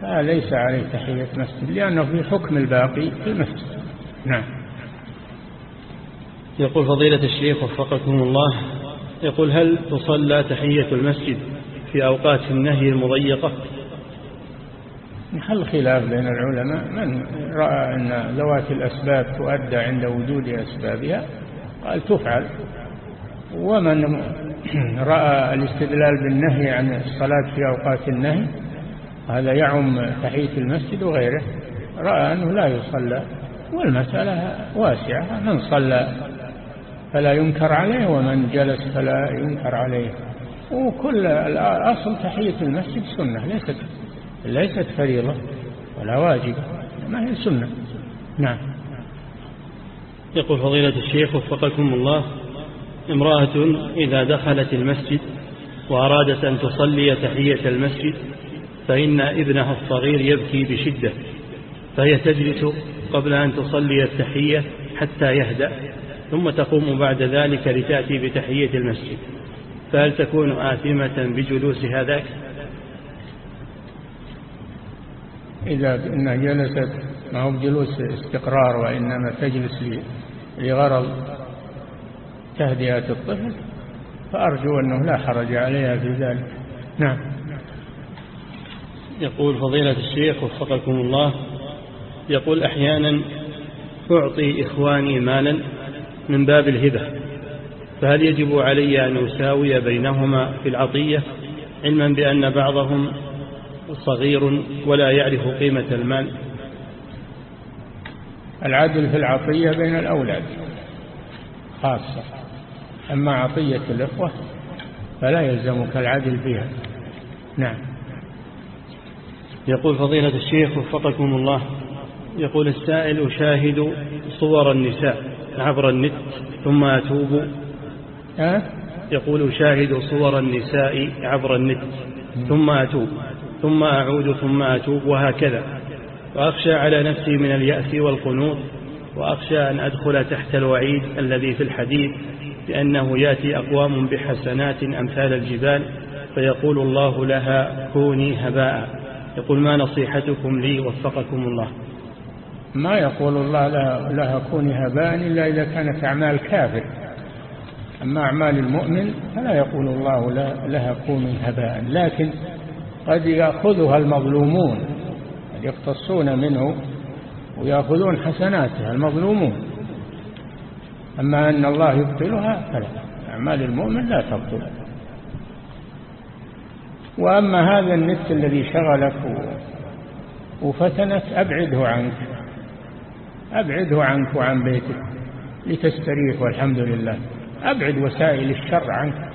فليس عليه تحية مسجد لأنه في حكم الباقي في المسجد. نعم. يقول فضيلة الشيخ وفقكم الله يقول هل تصلى تحية المسجد في أوقات النهي المضيقة؟ محل خلاف بين العلماء من رأى أن ذوات الأسباب تؤدى عند وجود أسبابها قال تفعل. ومن رأى الاستدلال بالنهي عن الصلاة في أوقات النهي هذا يعم تحية المسجد وغيره. رأى أنه لا يصلى والمسألة واسعة. من صلى فلا ينكر عليه ومن جلس فلا ينكر عليه. وكل الأصل تحية المسجد سنة ليست ليست فريضة ولا واجبة ما هي سنة. نعم. يقول فضيلة الشيخ وفقكم الله امرأة إذا دخلت المسجد وأرادت أن تصلي تحية المسجد فإن ابنها الصغير يبكي بشدة فهي تجلس قبل أن تصلي التحية حتى يهدأ ثم تقوم بعد ذلك لتأتي بتحية المسجد. فهل تكون آثمة بجلوس هذاك؟ إذا إنها جلست ما هو بجلوس استقرار وإنما تجلس لغرض تهدئة الطفل فأرجو أنه لا حرج عليها في ذلك. نعم. يقول فضيلة الشيخ وفقكم الله يقول أحيانا أعطي إخواني مالا من باب الهبة فهل يجب علي أن أساوي بينهما في العطية علما بأن بعضهم صغير ولا يعرف قيمة المال؟ العدل في العطية بين الأولاد خاصة أما عطية الإخوة فلا يلزمك العدل فيها. نعم. يقول فضيلة الشيخ وفقكم الله يقول السائل أشاهد صور النساء عبر النت ثم أتوب. أه؟ يقول أشاهد صور النساء عبر النت ثم أتوب ثم أعود ثم أتوب وهكذا. وأخشى على نفسي من اليأس والقنوط وأخشى أن أدخل تحت الوعيد الذي في الحديث بأنه يأتي أقوام بحسنات أمثال الجبال فيقول الله لها كوني هباء. يقول ما نصيحتكم لي وفقكم الله. ما يقول الله لها, لها كوني هباء إلا إذا كانت أعمال كافر. أما أعمال المؤمن فلا يقول الله لها كوني هباء. لكن قد يأخذها المظلومون يقتصون منه ويأخذون حسناتها المظلومون. أما أن الله يبطلها فلا. أعمال المؤمن لا تبطل. وأما هذا النت الذي شغلك وفتنك أبعده عنك. أبعده عنك وعن بيتك لتستريح والحمد لله. أبعد وسائل الشر عنك.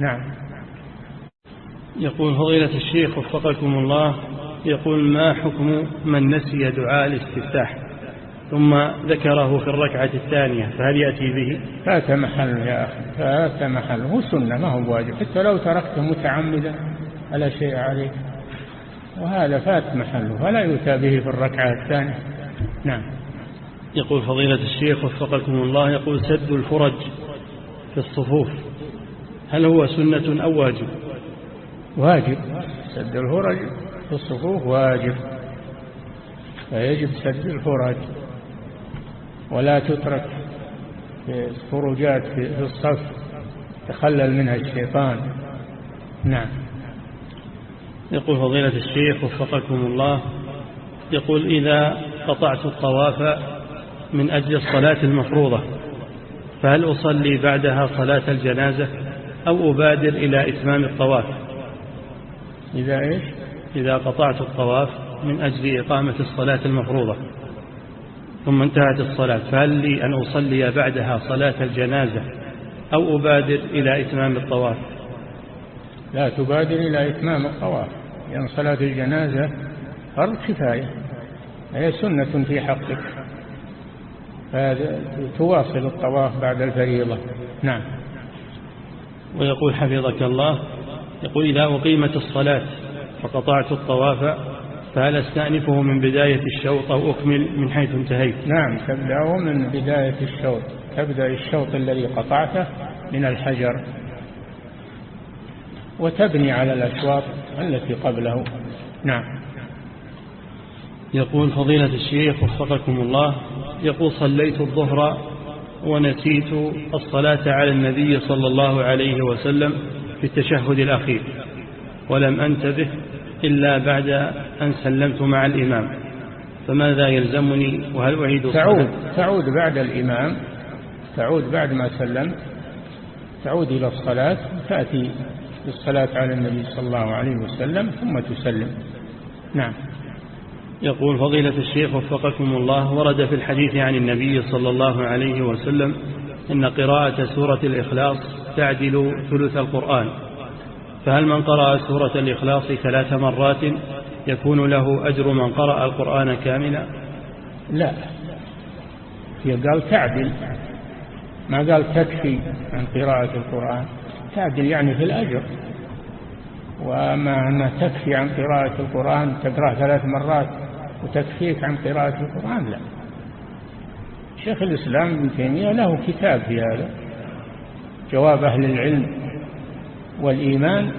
نعم. يقول فضيلة الشيخ وفقكم الله يقول ما حكم من نسي دعاء الاستفتاح؟ ثم ذكره في الركعة الثانية فهل يأتي به؟ فات محل يا أخي فات محل هو سنة ما هو واجب حتى لو تركته متعمدا فلا شيء عليك وهذا فات محله فلا يؤتى به في الركعة الثانية. نعم. يقول فضيلة الشيخ وفقكم الله يقول سد الفرج في الصفوف هل هو سنة أو واجب؟ واجب. سد الفرج في الصفوف واجب فيجب سد الفرج. ولا تترك في الفروجات في الصف تخلل منها الشيطان. نعم. يقول فضيلة الشيخ وفقكم الله يقول إذا قطعت الطواف من أجل الصلاة المفروضة فهل أصلي بعدها صلاة الجنازة أو أبادر إلى إتمام الطواف؟ إذا إيش؟ إذا قطعت الطواف من أجل إقامة الصلاة المفروضة. ثم انتهت الصلاة. فهل لي أن أصلي بعدها صلاة الجنازة أو أبادر إلى إتمام الطواف؟ لا تبادر إلى إتمام الطواف لأن صلاة الجنازة فرض كفاية هي سنة في حقك. تواصل الطواف بعد الفريضة. نعم. ويقول حفظك الله يقول إذا أقيمت الصلاة فقطعت الطواف فهل أستأنفه من بداية الشوط أو أكمل من حيث انتهيت؟ نعم تبدأه من بداية الشوط. تبدأ الشوط الذي قطعته من الحجر وتبني على الأشواط التي قبله. نعم. يقول فضيلة الشيخ وفقكم الله يقول صليت الظهر ونسيت الصلاة على النبي صلى الله عليه وسلم في التشهد الأخير ولم أنتبه إلا بعد أن سلمت مع الإمام. فماذا يلزمني وهل أعيد تعود تعود بعد الإمام تعود بعد ما سلمت تعود إلى الصلاة تأتي بالصلاة على النبي صلى الله عليه وسلم ثم تسلم. نعم. يقول فضيلة الشيخ وفقكم الله ورد في الحديث عن النبي صلى الله عليه وسلم أن قراءة سورة الإخلاص تعدل ثلث القرآن. فهل من قرأ سورة الإخلاص ثلاث مرات يكون له أجر من قرأ القرآن كاملا؟ لا. هي قال تعدل. ما قال تكفي عن قراءة القرآن. تعدل يعني في الأجر. وأما أنها تكفي عن قراءة القرآن تقرأ ثلاث مرات وتكفيك عن قراءة القرآن لا. شيخ الإسلام ابن تيمية له كتاب في هذا. جواب أهل العلم. والإيمان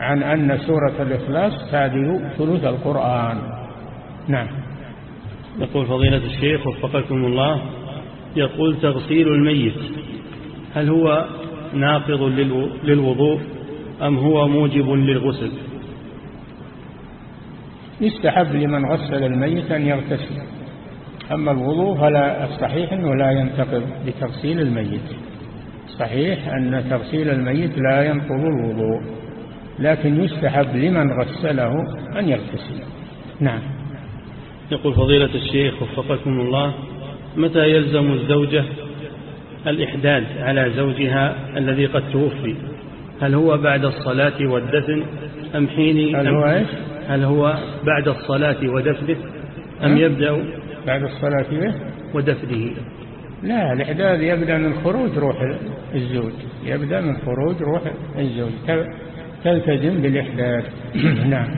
عن أن سورة الإخلاص تعدل ثلث القرآن. نعم. يقول فضيلة الشيخ وفقكم الله يقول تغسيل الميت هل هو ناقض للوضوء أم هو موجب للغسل؟ يستحب لمن غسل الميت أن يغتسل أما الوضوء فلا الصحيح أنه لا ينتقض بتغسيل الميت. صحيح أن تغسيل الميت لا ينقض الوضوء لكن يستحب لمن غسله أن يغتسل. نعم. يقول فضيلة الشيخ وفقكم الله متى يلزم الزوجة الإحداد على زوجها الذي قد توفي؟ هل هو بعد الصلاة والدفن أم حين هل هو إيش؟ هل هو بعد الصلاة ودفنه أم يبدأ بعد الصلاة به ودفنه؟ لا الإحداث يبدأ من خروج روح الزوج. يبدأ من خروج روح الزوج. تلتزم بالإحداث. نعم.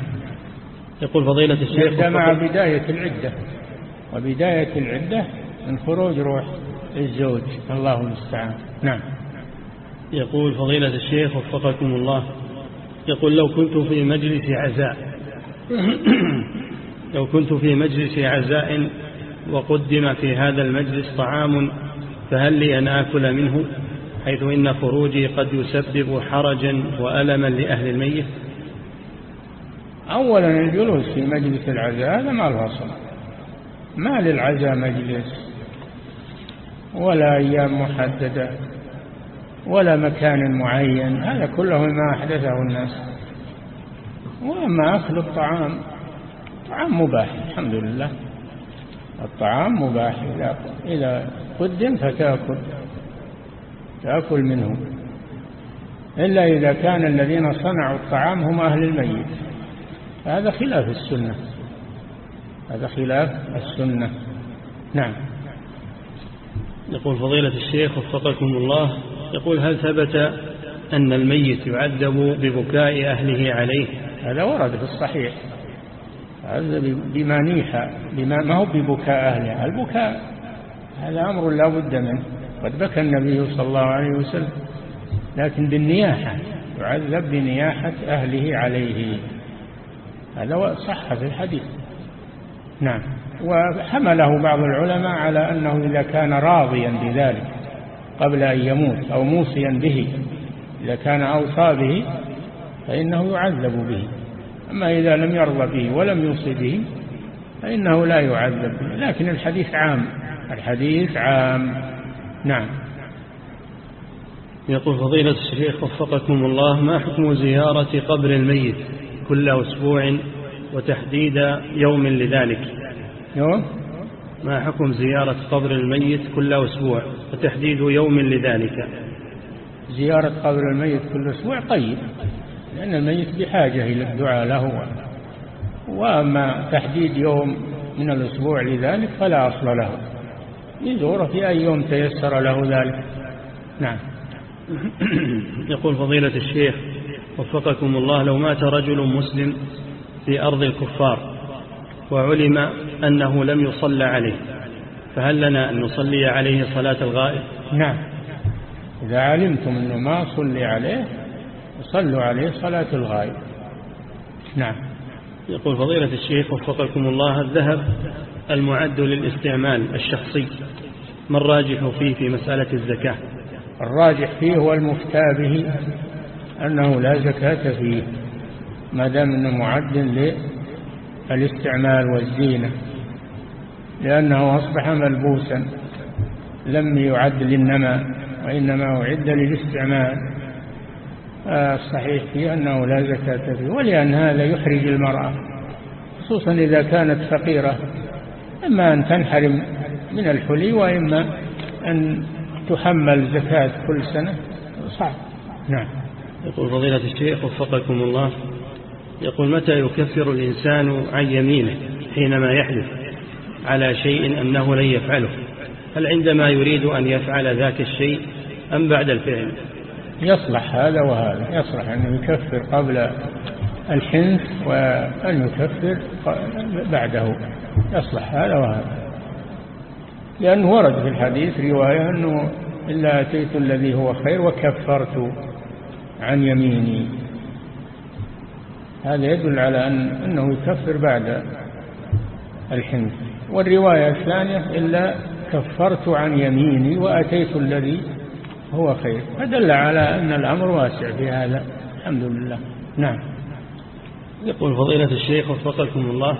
يقول فضيلة الشيخ يبدأ مع بداية العدة. وبداية العدة من خروج روح الزوج. الله المستعان. نعم. يقول فضيلة الشيخ وفقكم الله. يقول لو كنت في مجلس عزاء. لو كنت في مجلس عزاء وقدم في هذا المجلس طعام فهل لي أن آكل منه؟ حيث إن خروجي قد يسبب حرجا وألما لأهل الميت. أولا الجلوس في مجلس العزاء هذا ما له أصل. ما للعزاء مجلس؟ ولا أيام محددة ولا مكان معين هذا كله ما أحدثه الناس. وأما أكل الطعام طعام مباح الحمد لله. الطعام مباح إذا قدم فتأكل تأكل منه. إلا إذا كان الذين صنعوا الطعام هم أهل الميت. هذا خلاف السنة. هذا خلاف السنة. نعم. يقول فضيلة الشيخ وفقكم الله يقول هل ثبت أن الميت يعذب ببكاء أهله عليه؟ هذا ورد في الصحيح. هذا بما نيح بما ما هو ببكاء أهله. البكاء هذا أمر لا بد منه. قد بكى النبي صلى الله عليه وسلم لكن بالنياحة يعذب بنياحة أهله عليه. هذا صح في الحديث. نعم. وحمله بعض العلماء على أنه إذا كان راضيا بذلك قبل أن يموت أو موصيا به إذا كان أوصى به فإنه يعذب به. أما إذا لم يرضى به ولم يوصي به فإنه لا يعذب به. لكن الحديث عام الحديث عام. نعم. يقول فضيلة الشيخ وفقكم الله ما حكم زيارة قبر الميت كل أسبوع وتحديد يوم لذلك؟ يوم؟ ما حكم زيارة قبر الميت كل أسبوع وتحديد يوم لذلك؟ زيارة قبر الميت كل أسبوع؟ طيب. لأن الميت بحاجة إلى الدعاء له. وأما تحديد يوم من الأسبوع لذلك فلا أصل له. يزوره في أي يوم تيسر له ذلك. نعم. يقول فضيلة الشيخ وفقكم الله لو مات رجل مسلم في أرض الكفار وعلم أنه لم يصلى عليه فهل لنا أن نصلي عليه صلاة الغائب؟ نعم. إذا علمتم أنه ما صلي عليه صلوا عليه صلاة الغائب. نعم. يقول فضيلة الشيخ وفقكم الله الذهب المعد للاستعمال الشخصي ما الراجح فيه في مسألة الزكاة؟ الراجح فيه هو المفتى به أنه لا زكاة فيه ما دام أنه معد للاستعمال والزينة لأنه أصبح ملبوسا لم يعد للنماء وإنما أعد للاستعمال. الصحيح فيه أنه لا زكاة فيه ولأن هذا يحرج المرأة خصوصا إذا كانت فقيرة. إما أن تنحرم من الحلي وإما أن تحمل زكاة كل سنة. صعب نعم. يقول فضيلة الشيخ وفقكم الله يقول متى يكفر الإنسان عن يمينه حينما يحلف على شيء أنه لن يفعله؟ هل عندما يريد أن يفعل ذاك الشيء أم بعد الفعل؟ يصلح هذا وهذا يصلح أن يكفر قبل الحنث وأن يكفر بعده يصلح هذا وهذا. لأنه ورد في الحديث رواية أنه إلا أتيت الذي هو خير وكفرت عن يميني. هذا يدل على أن أنه يكفر بعد الحنث. والرواية الثانية إلا كفرت عن يميني وأتيت الذي هو خير. فدل على أن الأمر واسع في هذا. الحمد لله. نعم. يقول فضيلة الشيخ وفقكم الله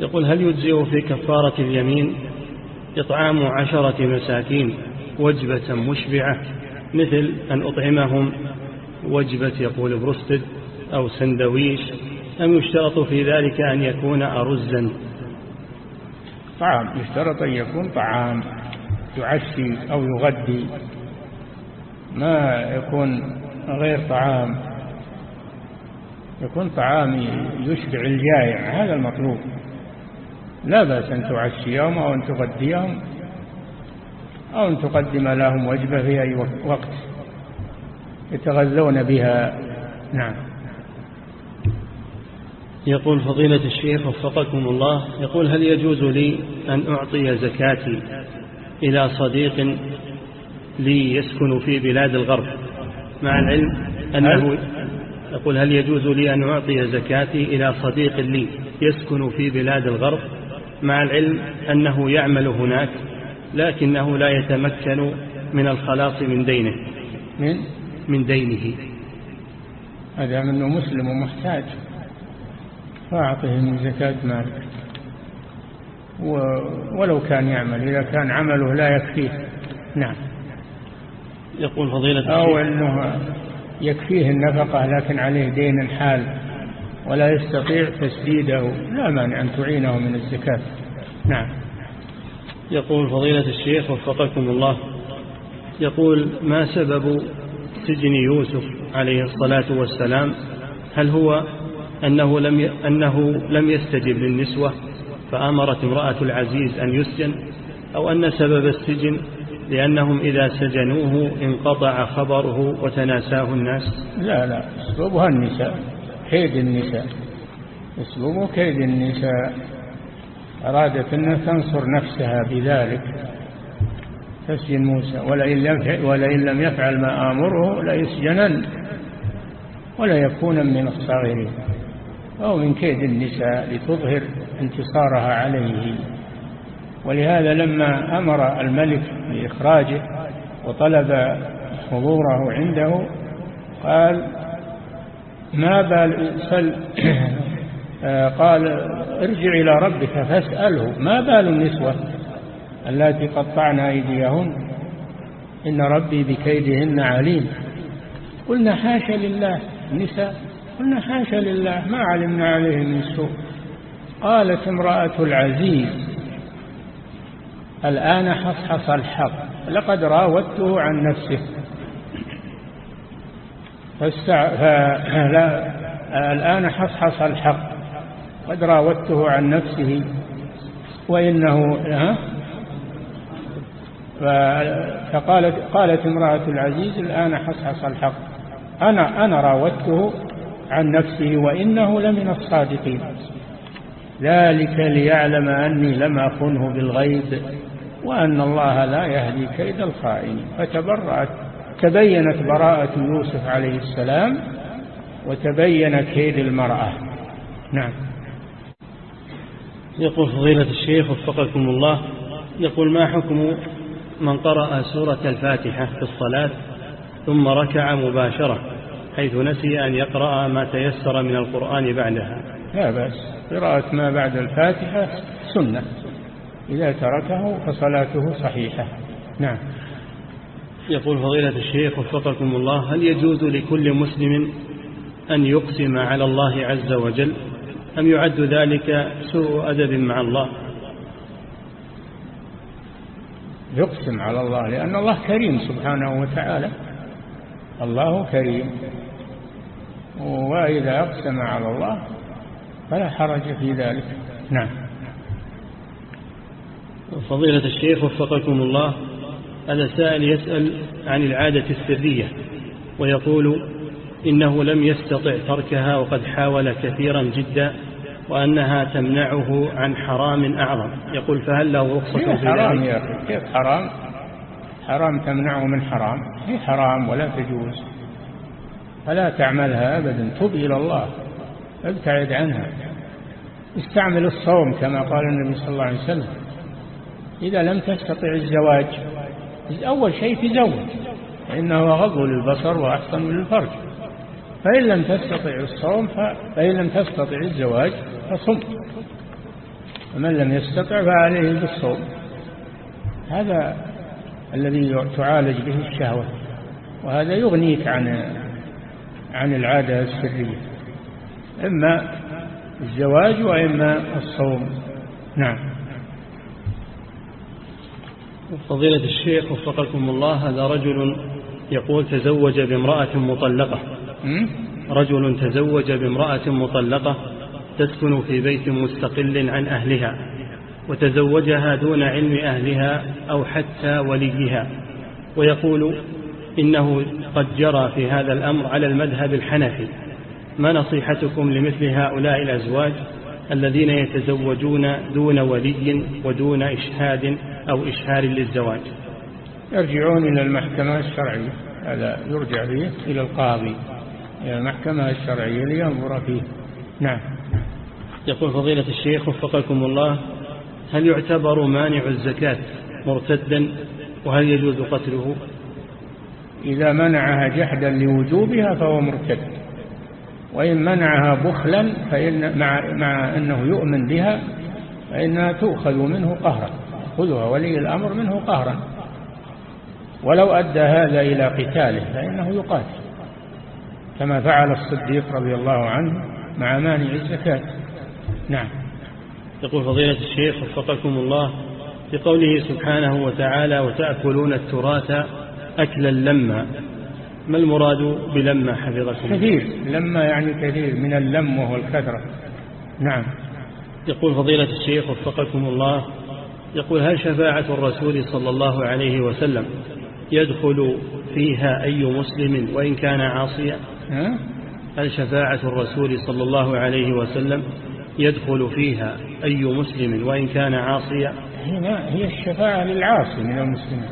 يقول هل يجزئ في كفارة اليمين إطعام عشرة مساكين وجبة مشبعة مثل أن أطعمهم وجبة يقول بروستد أو سندويش أم يشترط في ذلك أن يكون أرزا؟ طعام. يشترط أن يكون طعام. يعشي أو يغدي. ما يكون غير طعام يكون طعام يشبع الجائع هذا المطلوب. لا بأس أن تعشيهم أو أن تغديهم أو أن تقدم لهم وجبة في أي وقت يتغذون بها. نعم. يقول فضيلة الشيخ وفقكم الله يقول هل يجوز لي أن أعطي زكاتي إلى صديق لي يسكن في بلاد الغرب. مع العلم أنه يقول هل يجوز لي أن أعطي زكاتي إلى صديق لي يسكن في بلاد الغرب؟ مع العلم أنه يعمل هناك لكنه لا يتمكن من الخلاص من دينه. من؟ من دينه. هذا منه مسلم ومحتاج. فأعطه من زكاة مالك ولو كان يعمل إذا كان عمله لا يكفيه. نعم. يقول فضيلة أو أنه يكفيه النفقة لكن عليه دين حال ولا يستطيع تسديده لا مانع أن تعينه من الزكاة. نعم. يقول فضيلة الشيخ وفقكم الله. يقول ما سبب سجن يوسف عليه الصلاة والسلام؟ هل هو أنه لم أنه لم يستجب للنسوة فأمرت امرأة العزيز أن يسجن؟ أو أن سبب السجن لأنهم إذا سجنوه انقطع خبره وتناساه الناس؟ لا لا أسلوبها النساء كيد النساء أسلوبه كيد النساء. أرادت أن تنصر نفسها بذلك. تسجن موسى ولئن لم, ولئن لم يفعل ما آمره ليسجنن ولا يكون من الصاغرين. أو من كيد النساء لتظهر انتصارها عليه. ولهذا لما أمر الملك بإخراجه وطلب حضوره عنده قال ما بال سل قال ارجع إلى ربك فاسأله. ما بال النسوة التي قطعن أيديهن؟ إن ربي بكيدهن عليم. قلنا حاشا لله النساء. قلنا حاشا لله. ما علمنا عليه من سوء. قالت امرأة العزيز الآن حصحص الحق. لقد راودته عن نفسه. فاستع... فلا... الآن حصحص الحق. قد راودته عن نفسه. وإنه فقالت قالت امرأة العزيز الآن حصحص الحق. أنا أنا راودته عن نفسه وإنه لمن الصادقين. ذلك ليعلم أني لم أخنه بالغيب. وأن الله لا يهدي كيد الخائنين فتبرأت تبينت براءة يوسف عليه السلام وتبين كيد المرأة. نعم. يقول فضيلة الشيخ وفقكم الله يقول ما حكم من قرأ سورة الفاتحة في الصلاة ثم ركع مباشرة حيث نسي أن يقرأ ما تيسر من القرآن بعدها؟ لا بأس. قراءة ما بعد الفاتحة سنة. إذا تركه فصلاته صحيحة. نعم. يقول فضيلة الشيخ وفقكم الله هل يجوز لكل مسلم أن يقسم على الله عز وجل؟ أم يعد ذلك سوء أدب مع الله؟ يقسم على الله لأن الله كريم سبحانه وتعالى. الله كريم. وإذا أقسم على الله فلا حرج في ذلك. نعم. فضيلة الشيخ وفقكم الله هذا سائل يسأل عن العادة السرية ويقول إنه لم يستطع تركها وقد حاول كثيرا جدا وأنها تمنعه عن حرام أعظم. يقول فهل له رخصة في حرام يا أخي كيف حرام. حرام تمنعه من حرام. هي حرام ولا تجوز. فلا تعملها أبدا. تب إلى الله. ابتعد عنها. استعمل الصوم كما قال النبي صلى الله عليه وسلم. إذا لم تستطع الزواج أول شيء تزوج فإنه غض للبصر وأحسن للفرج. فإن لم تستطع الصوم فإن لم تستطع الزواج فصم. ومن لم يستطع فعليه بالصوم. هذا الذي تعالج به الشهوة وهذا يغنيك عن عن العادة السرية. إما الزواج وإما الصوم. نعم. فضيلة الشيخ وفقكم الله هذا رجل يقول تزوج بامرأة مطلقة. رجل تزوج بامرأة مطلقة تسكن في بيت مستقل عن أهلها وتزوجها دون علم أهلها أو حتى وليها ويقول إنه قد جرى في هذا الأمر على المذهب الحنفي. ما نصيحتكم لمثل هؤلاء الأزواج الذين يتزوجون دون ولي ودون إشهاد أو إشهار للزواج. يرجعون إلى المحكمة الشرعية. هذا يرجع به إلى القاضي إلى المحكمة الشرعية لينظر فيه. نعم. يقول فضيلة الشيخ وفقكم الله هل يعتبر مانع الزكاة مرتدا وهل يجوز قتله؟ إذا منعها جحدا لوجوبها فهو مرتد. وإن منعها بخلا فإن مع, مع أنه يؤمن بها فإنها تؤخذ منه قهرا. خذها ولي الأمر منه قهرا. ولو أدى هذا إلى قتاله فإنه يقاتل. كما فعل الصديق رضي الله عنه مع مانع الزكاة. نعم. يقول فضيلة الشيخ وفقكم الله في قوله سبحانه وتعالى وتأكلون التراث أكلا لما ما المراد بلما حفظكم كثير. لما يعني كثير من اللم وهو الكثرة. نعم. يقول فضيلة الشيخ وفقكم الله يقول هل شفاعة الرسول صلى الله عليه وسلم يدخل فيها أي مسلم وإن كان عاصيا؟ هل شفاعة الرسول صلى الله عليه وسلم يدخل فيها أي مسلم وإن كان عاصيا؟ هي الشفاعة للعاصي من المسلمين.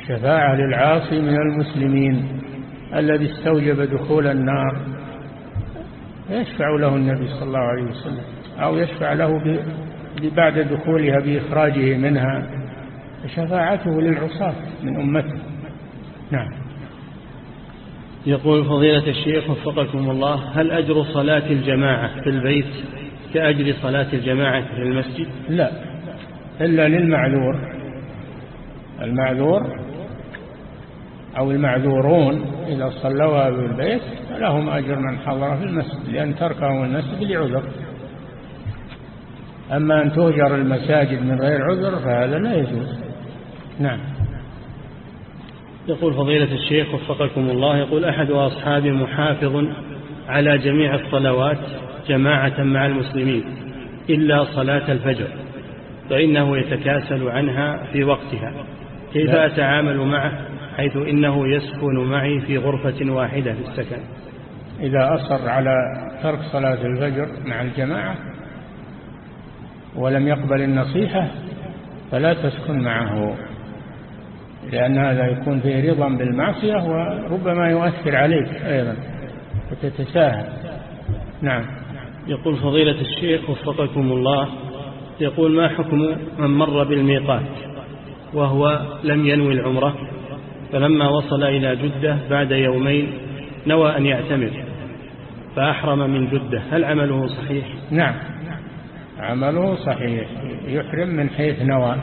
الشفاعة للعاصي من المسلمين الذي استوجب دخول النار. يشفع له النبي صلى الله عليه وسلم أو يشفع له بعد دخولها بإخراجه منها شفاعته للعصاة من أمته. نعم. يقول فضيلة الشيخ وفقكم الله هل أجر صلاة الجماعة في البيت كأجر صلاة الجماعة في المسجد؟ لا إلا للمعذور. المعذور أو المعذورون إذا صلوا بالبيت فلهم أجر من حضر في المسجد لأن تركهم المسجد لعذر. أما أن تهجر المساجد من غير عذر فهذا لا يجوز. نعم. يقول فضيلة الشيخ وفقكم الله يقول أحد أصحابي محافظ على جميع الصلوات جماعة مع المسلمين إلا صلاة الفجر فإنه يتكاسل عنها في وقتها. كيف لا. أتعامل معه حيث إنه يسكن معي في غرفة واحدة في السكن؟ إذا أصر على ترك صلاة الفجر مع الجماعة ولم يقبل النصيحة فلا تسكن معه لأن هذا يكون فيه رضا بالمعصية وربما يؤثر عليك أيضا وتتساهل. نعم. يقول فضيلة الشيخ وفقكم الله يقول ما حكم من مر بالميقات وهو لم ينوي العمرة؟ فلما وصل إلى جدة بعد يومين نوى أن يعتمر فأحرم من جدة هل عمله صحيح؟ نعم. عمله صحيح يحرم من حيث نوى.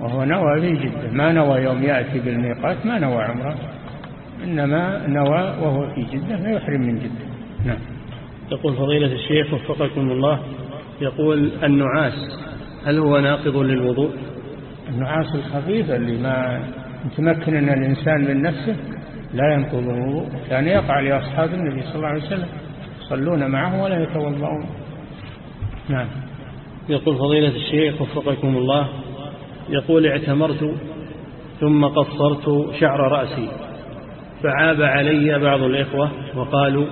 وهو نوى في جدة. ما نوى يوم يأتي بالميقات ما نوى عمره. إنما نوى وهو في جدة فيحرم من جدة. نعم. يقول فضيلة الشيخ وفقكم الله يقول النعاس هل هو ناقض للوضوء؟ النعاس الخفيف اللي ما يتمكن أن الإنسان من نفسه لا ينقض الوضوء كان يقع لأصحاب النبي صلى الله عليه وسلم يصلون معه ولا يتوضؤون. نعم. يقول فضيلة الشيخ وفقكم الله يقول اعتمرت ثم قصرت شعر رأسي فعاب علي بعض الإخوة وقالوا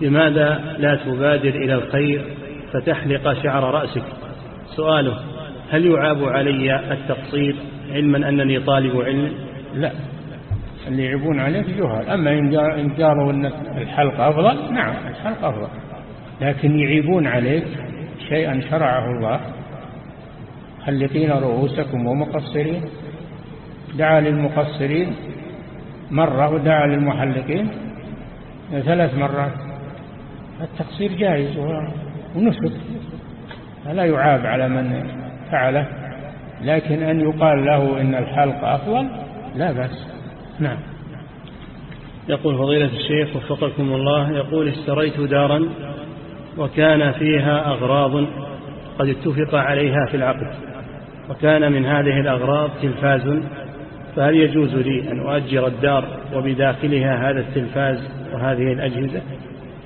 لماذا لا تبادر إلى الخير فتحلق شعر رأسك؟ سؤاله هل يعاب علي التقصير علما أنني طالب علم؟ لا. اللي يعيبون عليك جهال. أما إن قالوا أن الحلق أفضل نعم الحلق أفضل. لكن يعيبون عليك شيئا شرعه الله حلقين رؤوسكم ومقصرين. دعا للمقصرين مرة ودعا للمحلقين ثلاث مرات. التقصير جائز ونسك فلا يعاب على من فعله لكن أن يقال له إن الحلق أفضل لا بأس. نعم. يقول فضيلة الشيخ وفقكم الله يقول اشتريت دارا وكان فيها أغراض قد اتفق عليها في العقد وكان من هذه الأغراض تلفاز. فهل يجوز لي أن أؤجر الدار وبداخلها هذا التلفاز وهذه الأجهزة؟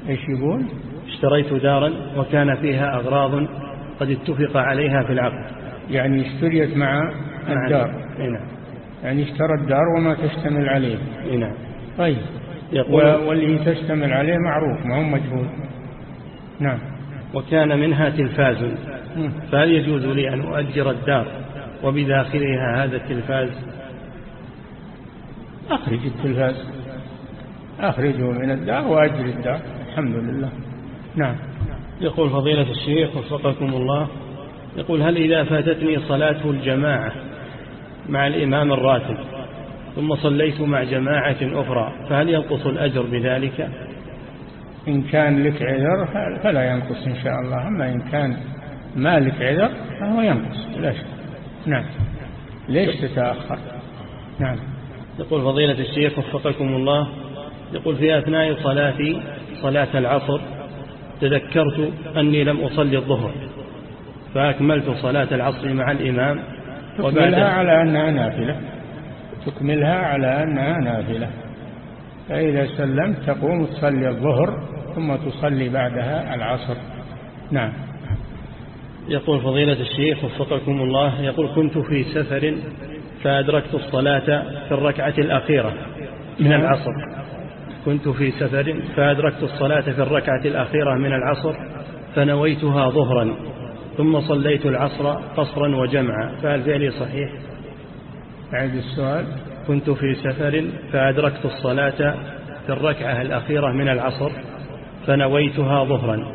إيش يقول اشتريت دارا وكان فيها أغراض قد اتفق عليها في العقد. يعني اشتريت مع الدار. نعم. يعني اشترى الدار وما تشتمل عليه. نعم. طيب. يقول واللي تشتمل عليه معروف ما هو مجهول. نعم. وكان منها تلفاز. فهل يجوز لي أن أؤجر الدار وبداخلها هذا التلفاز. أخرج التلفاز. أخرجه من الدار وأجر الدار. الحمد لله. نعم. يقول فضيلة الشيخ وفقكم الله يقول هل إذا فاتتني صلاة الجماعة مع الإمام الراتب ثم صليت مع جماعة أخرى فهل ينقص الأجر بذلك؟ إن كان لك عذر فلا ينقص إن شاء الله. أما إن كان ما لك عذر فهو ينقص لا شك. نعم. ليش تتأخر؟ نعم. يقول فضيلة الشيخ وفقكم الله يقول في أثناء صلاتي صلاة العصر تذكرت أني لم أصلي الظهر فأكملت صلاة العصر مع الإمام تكملها على أنها نافلة. تكملها على أنها نافلة. فإذا سلمت تقوم تصلي الظهر ثم تصلي بعدها العصر. نعم. يقول فضيلة الشيخ وفقكم الله يقول كنت في سفر فأدركت الصلاة في الركعة الأخيرة من نعم. العصر. كنت في سفر فأدركت الصلاة في الركعة الأخيرة من العصر فنويتها ظهرا ثم صليت العصر قصرا وجمعا. فهل فعلي صحيح؟ أعد السؤال. كنت في سفر فأدركت الصلاة في الركعة الأخيرة من العصر فنويتها ظهرا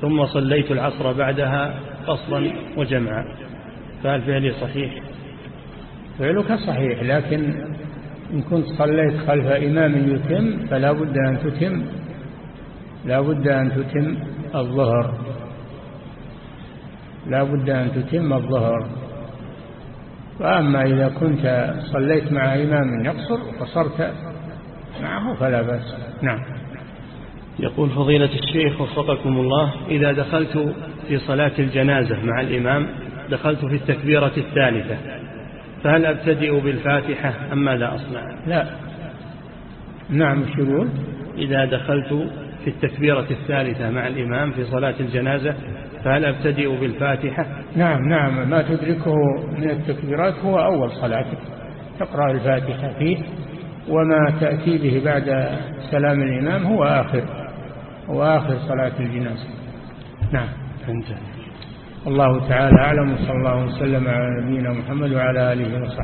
ثم صليت العصر بعدها قصرا وجمعا. فهل فعلي صحيح؟ فعلك صحيح لكن إن كنت صليت خلف إمام يتم فلا بد أن تتم لا بد أن تتم الظهر لا بد أن تتم الظهر. وأما إذا كنت صليت مع إمام يقصر قصرت معه فلا بأس. نعم. يقول فضيلة الشيخ وفقكم الله إذا دخلت في صلاة الجنازة مع الإمام دخلت في التكبيرة الثالثة فهل أبتدئ بالفاتحة أم ماذا أصنع؟ لا. نعم يقول؟ إذا دخلت في التكبيرة الثالثة مع الإمام في صلاة الجنازة فهل أبتدئ بالفاتحة؟ نعم نعم. ما تدركه من التكبيرات هو أول صلاتك تقرأ الفاتحة فيه وما تأتي به بعد سلام الإمام هو آخر. هو آخر صلاة الجنازة. نعم. انتهى. الله تعالى أعلم وصلى الله وسلم على نبينا محمد وعلى آله وصحبه.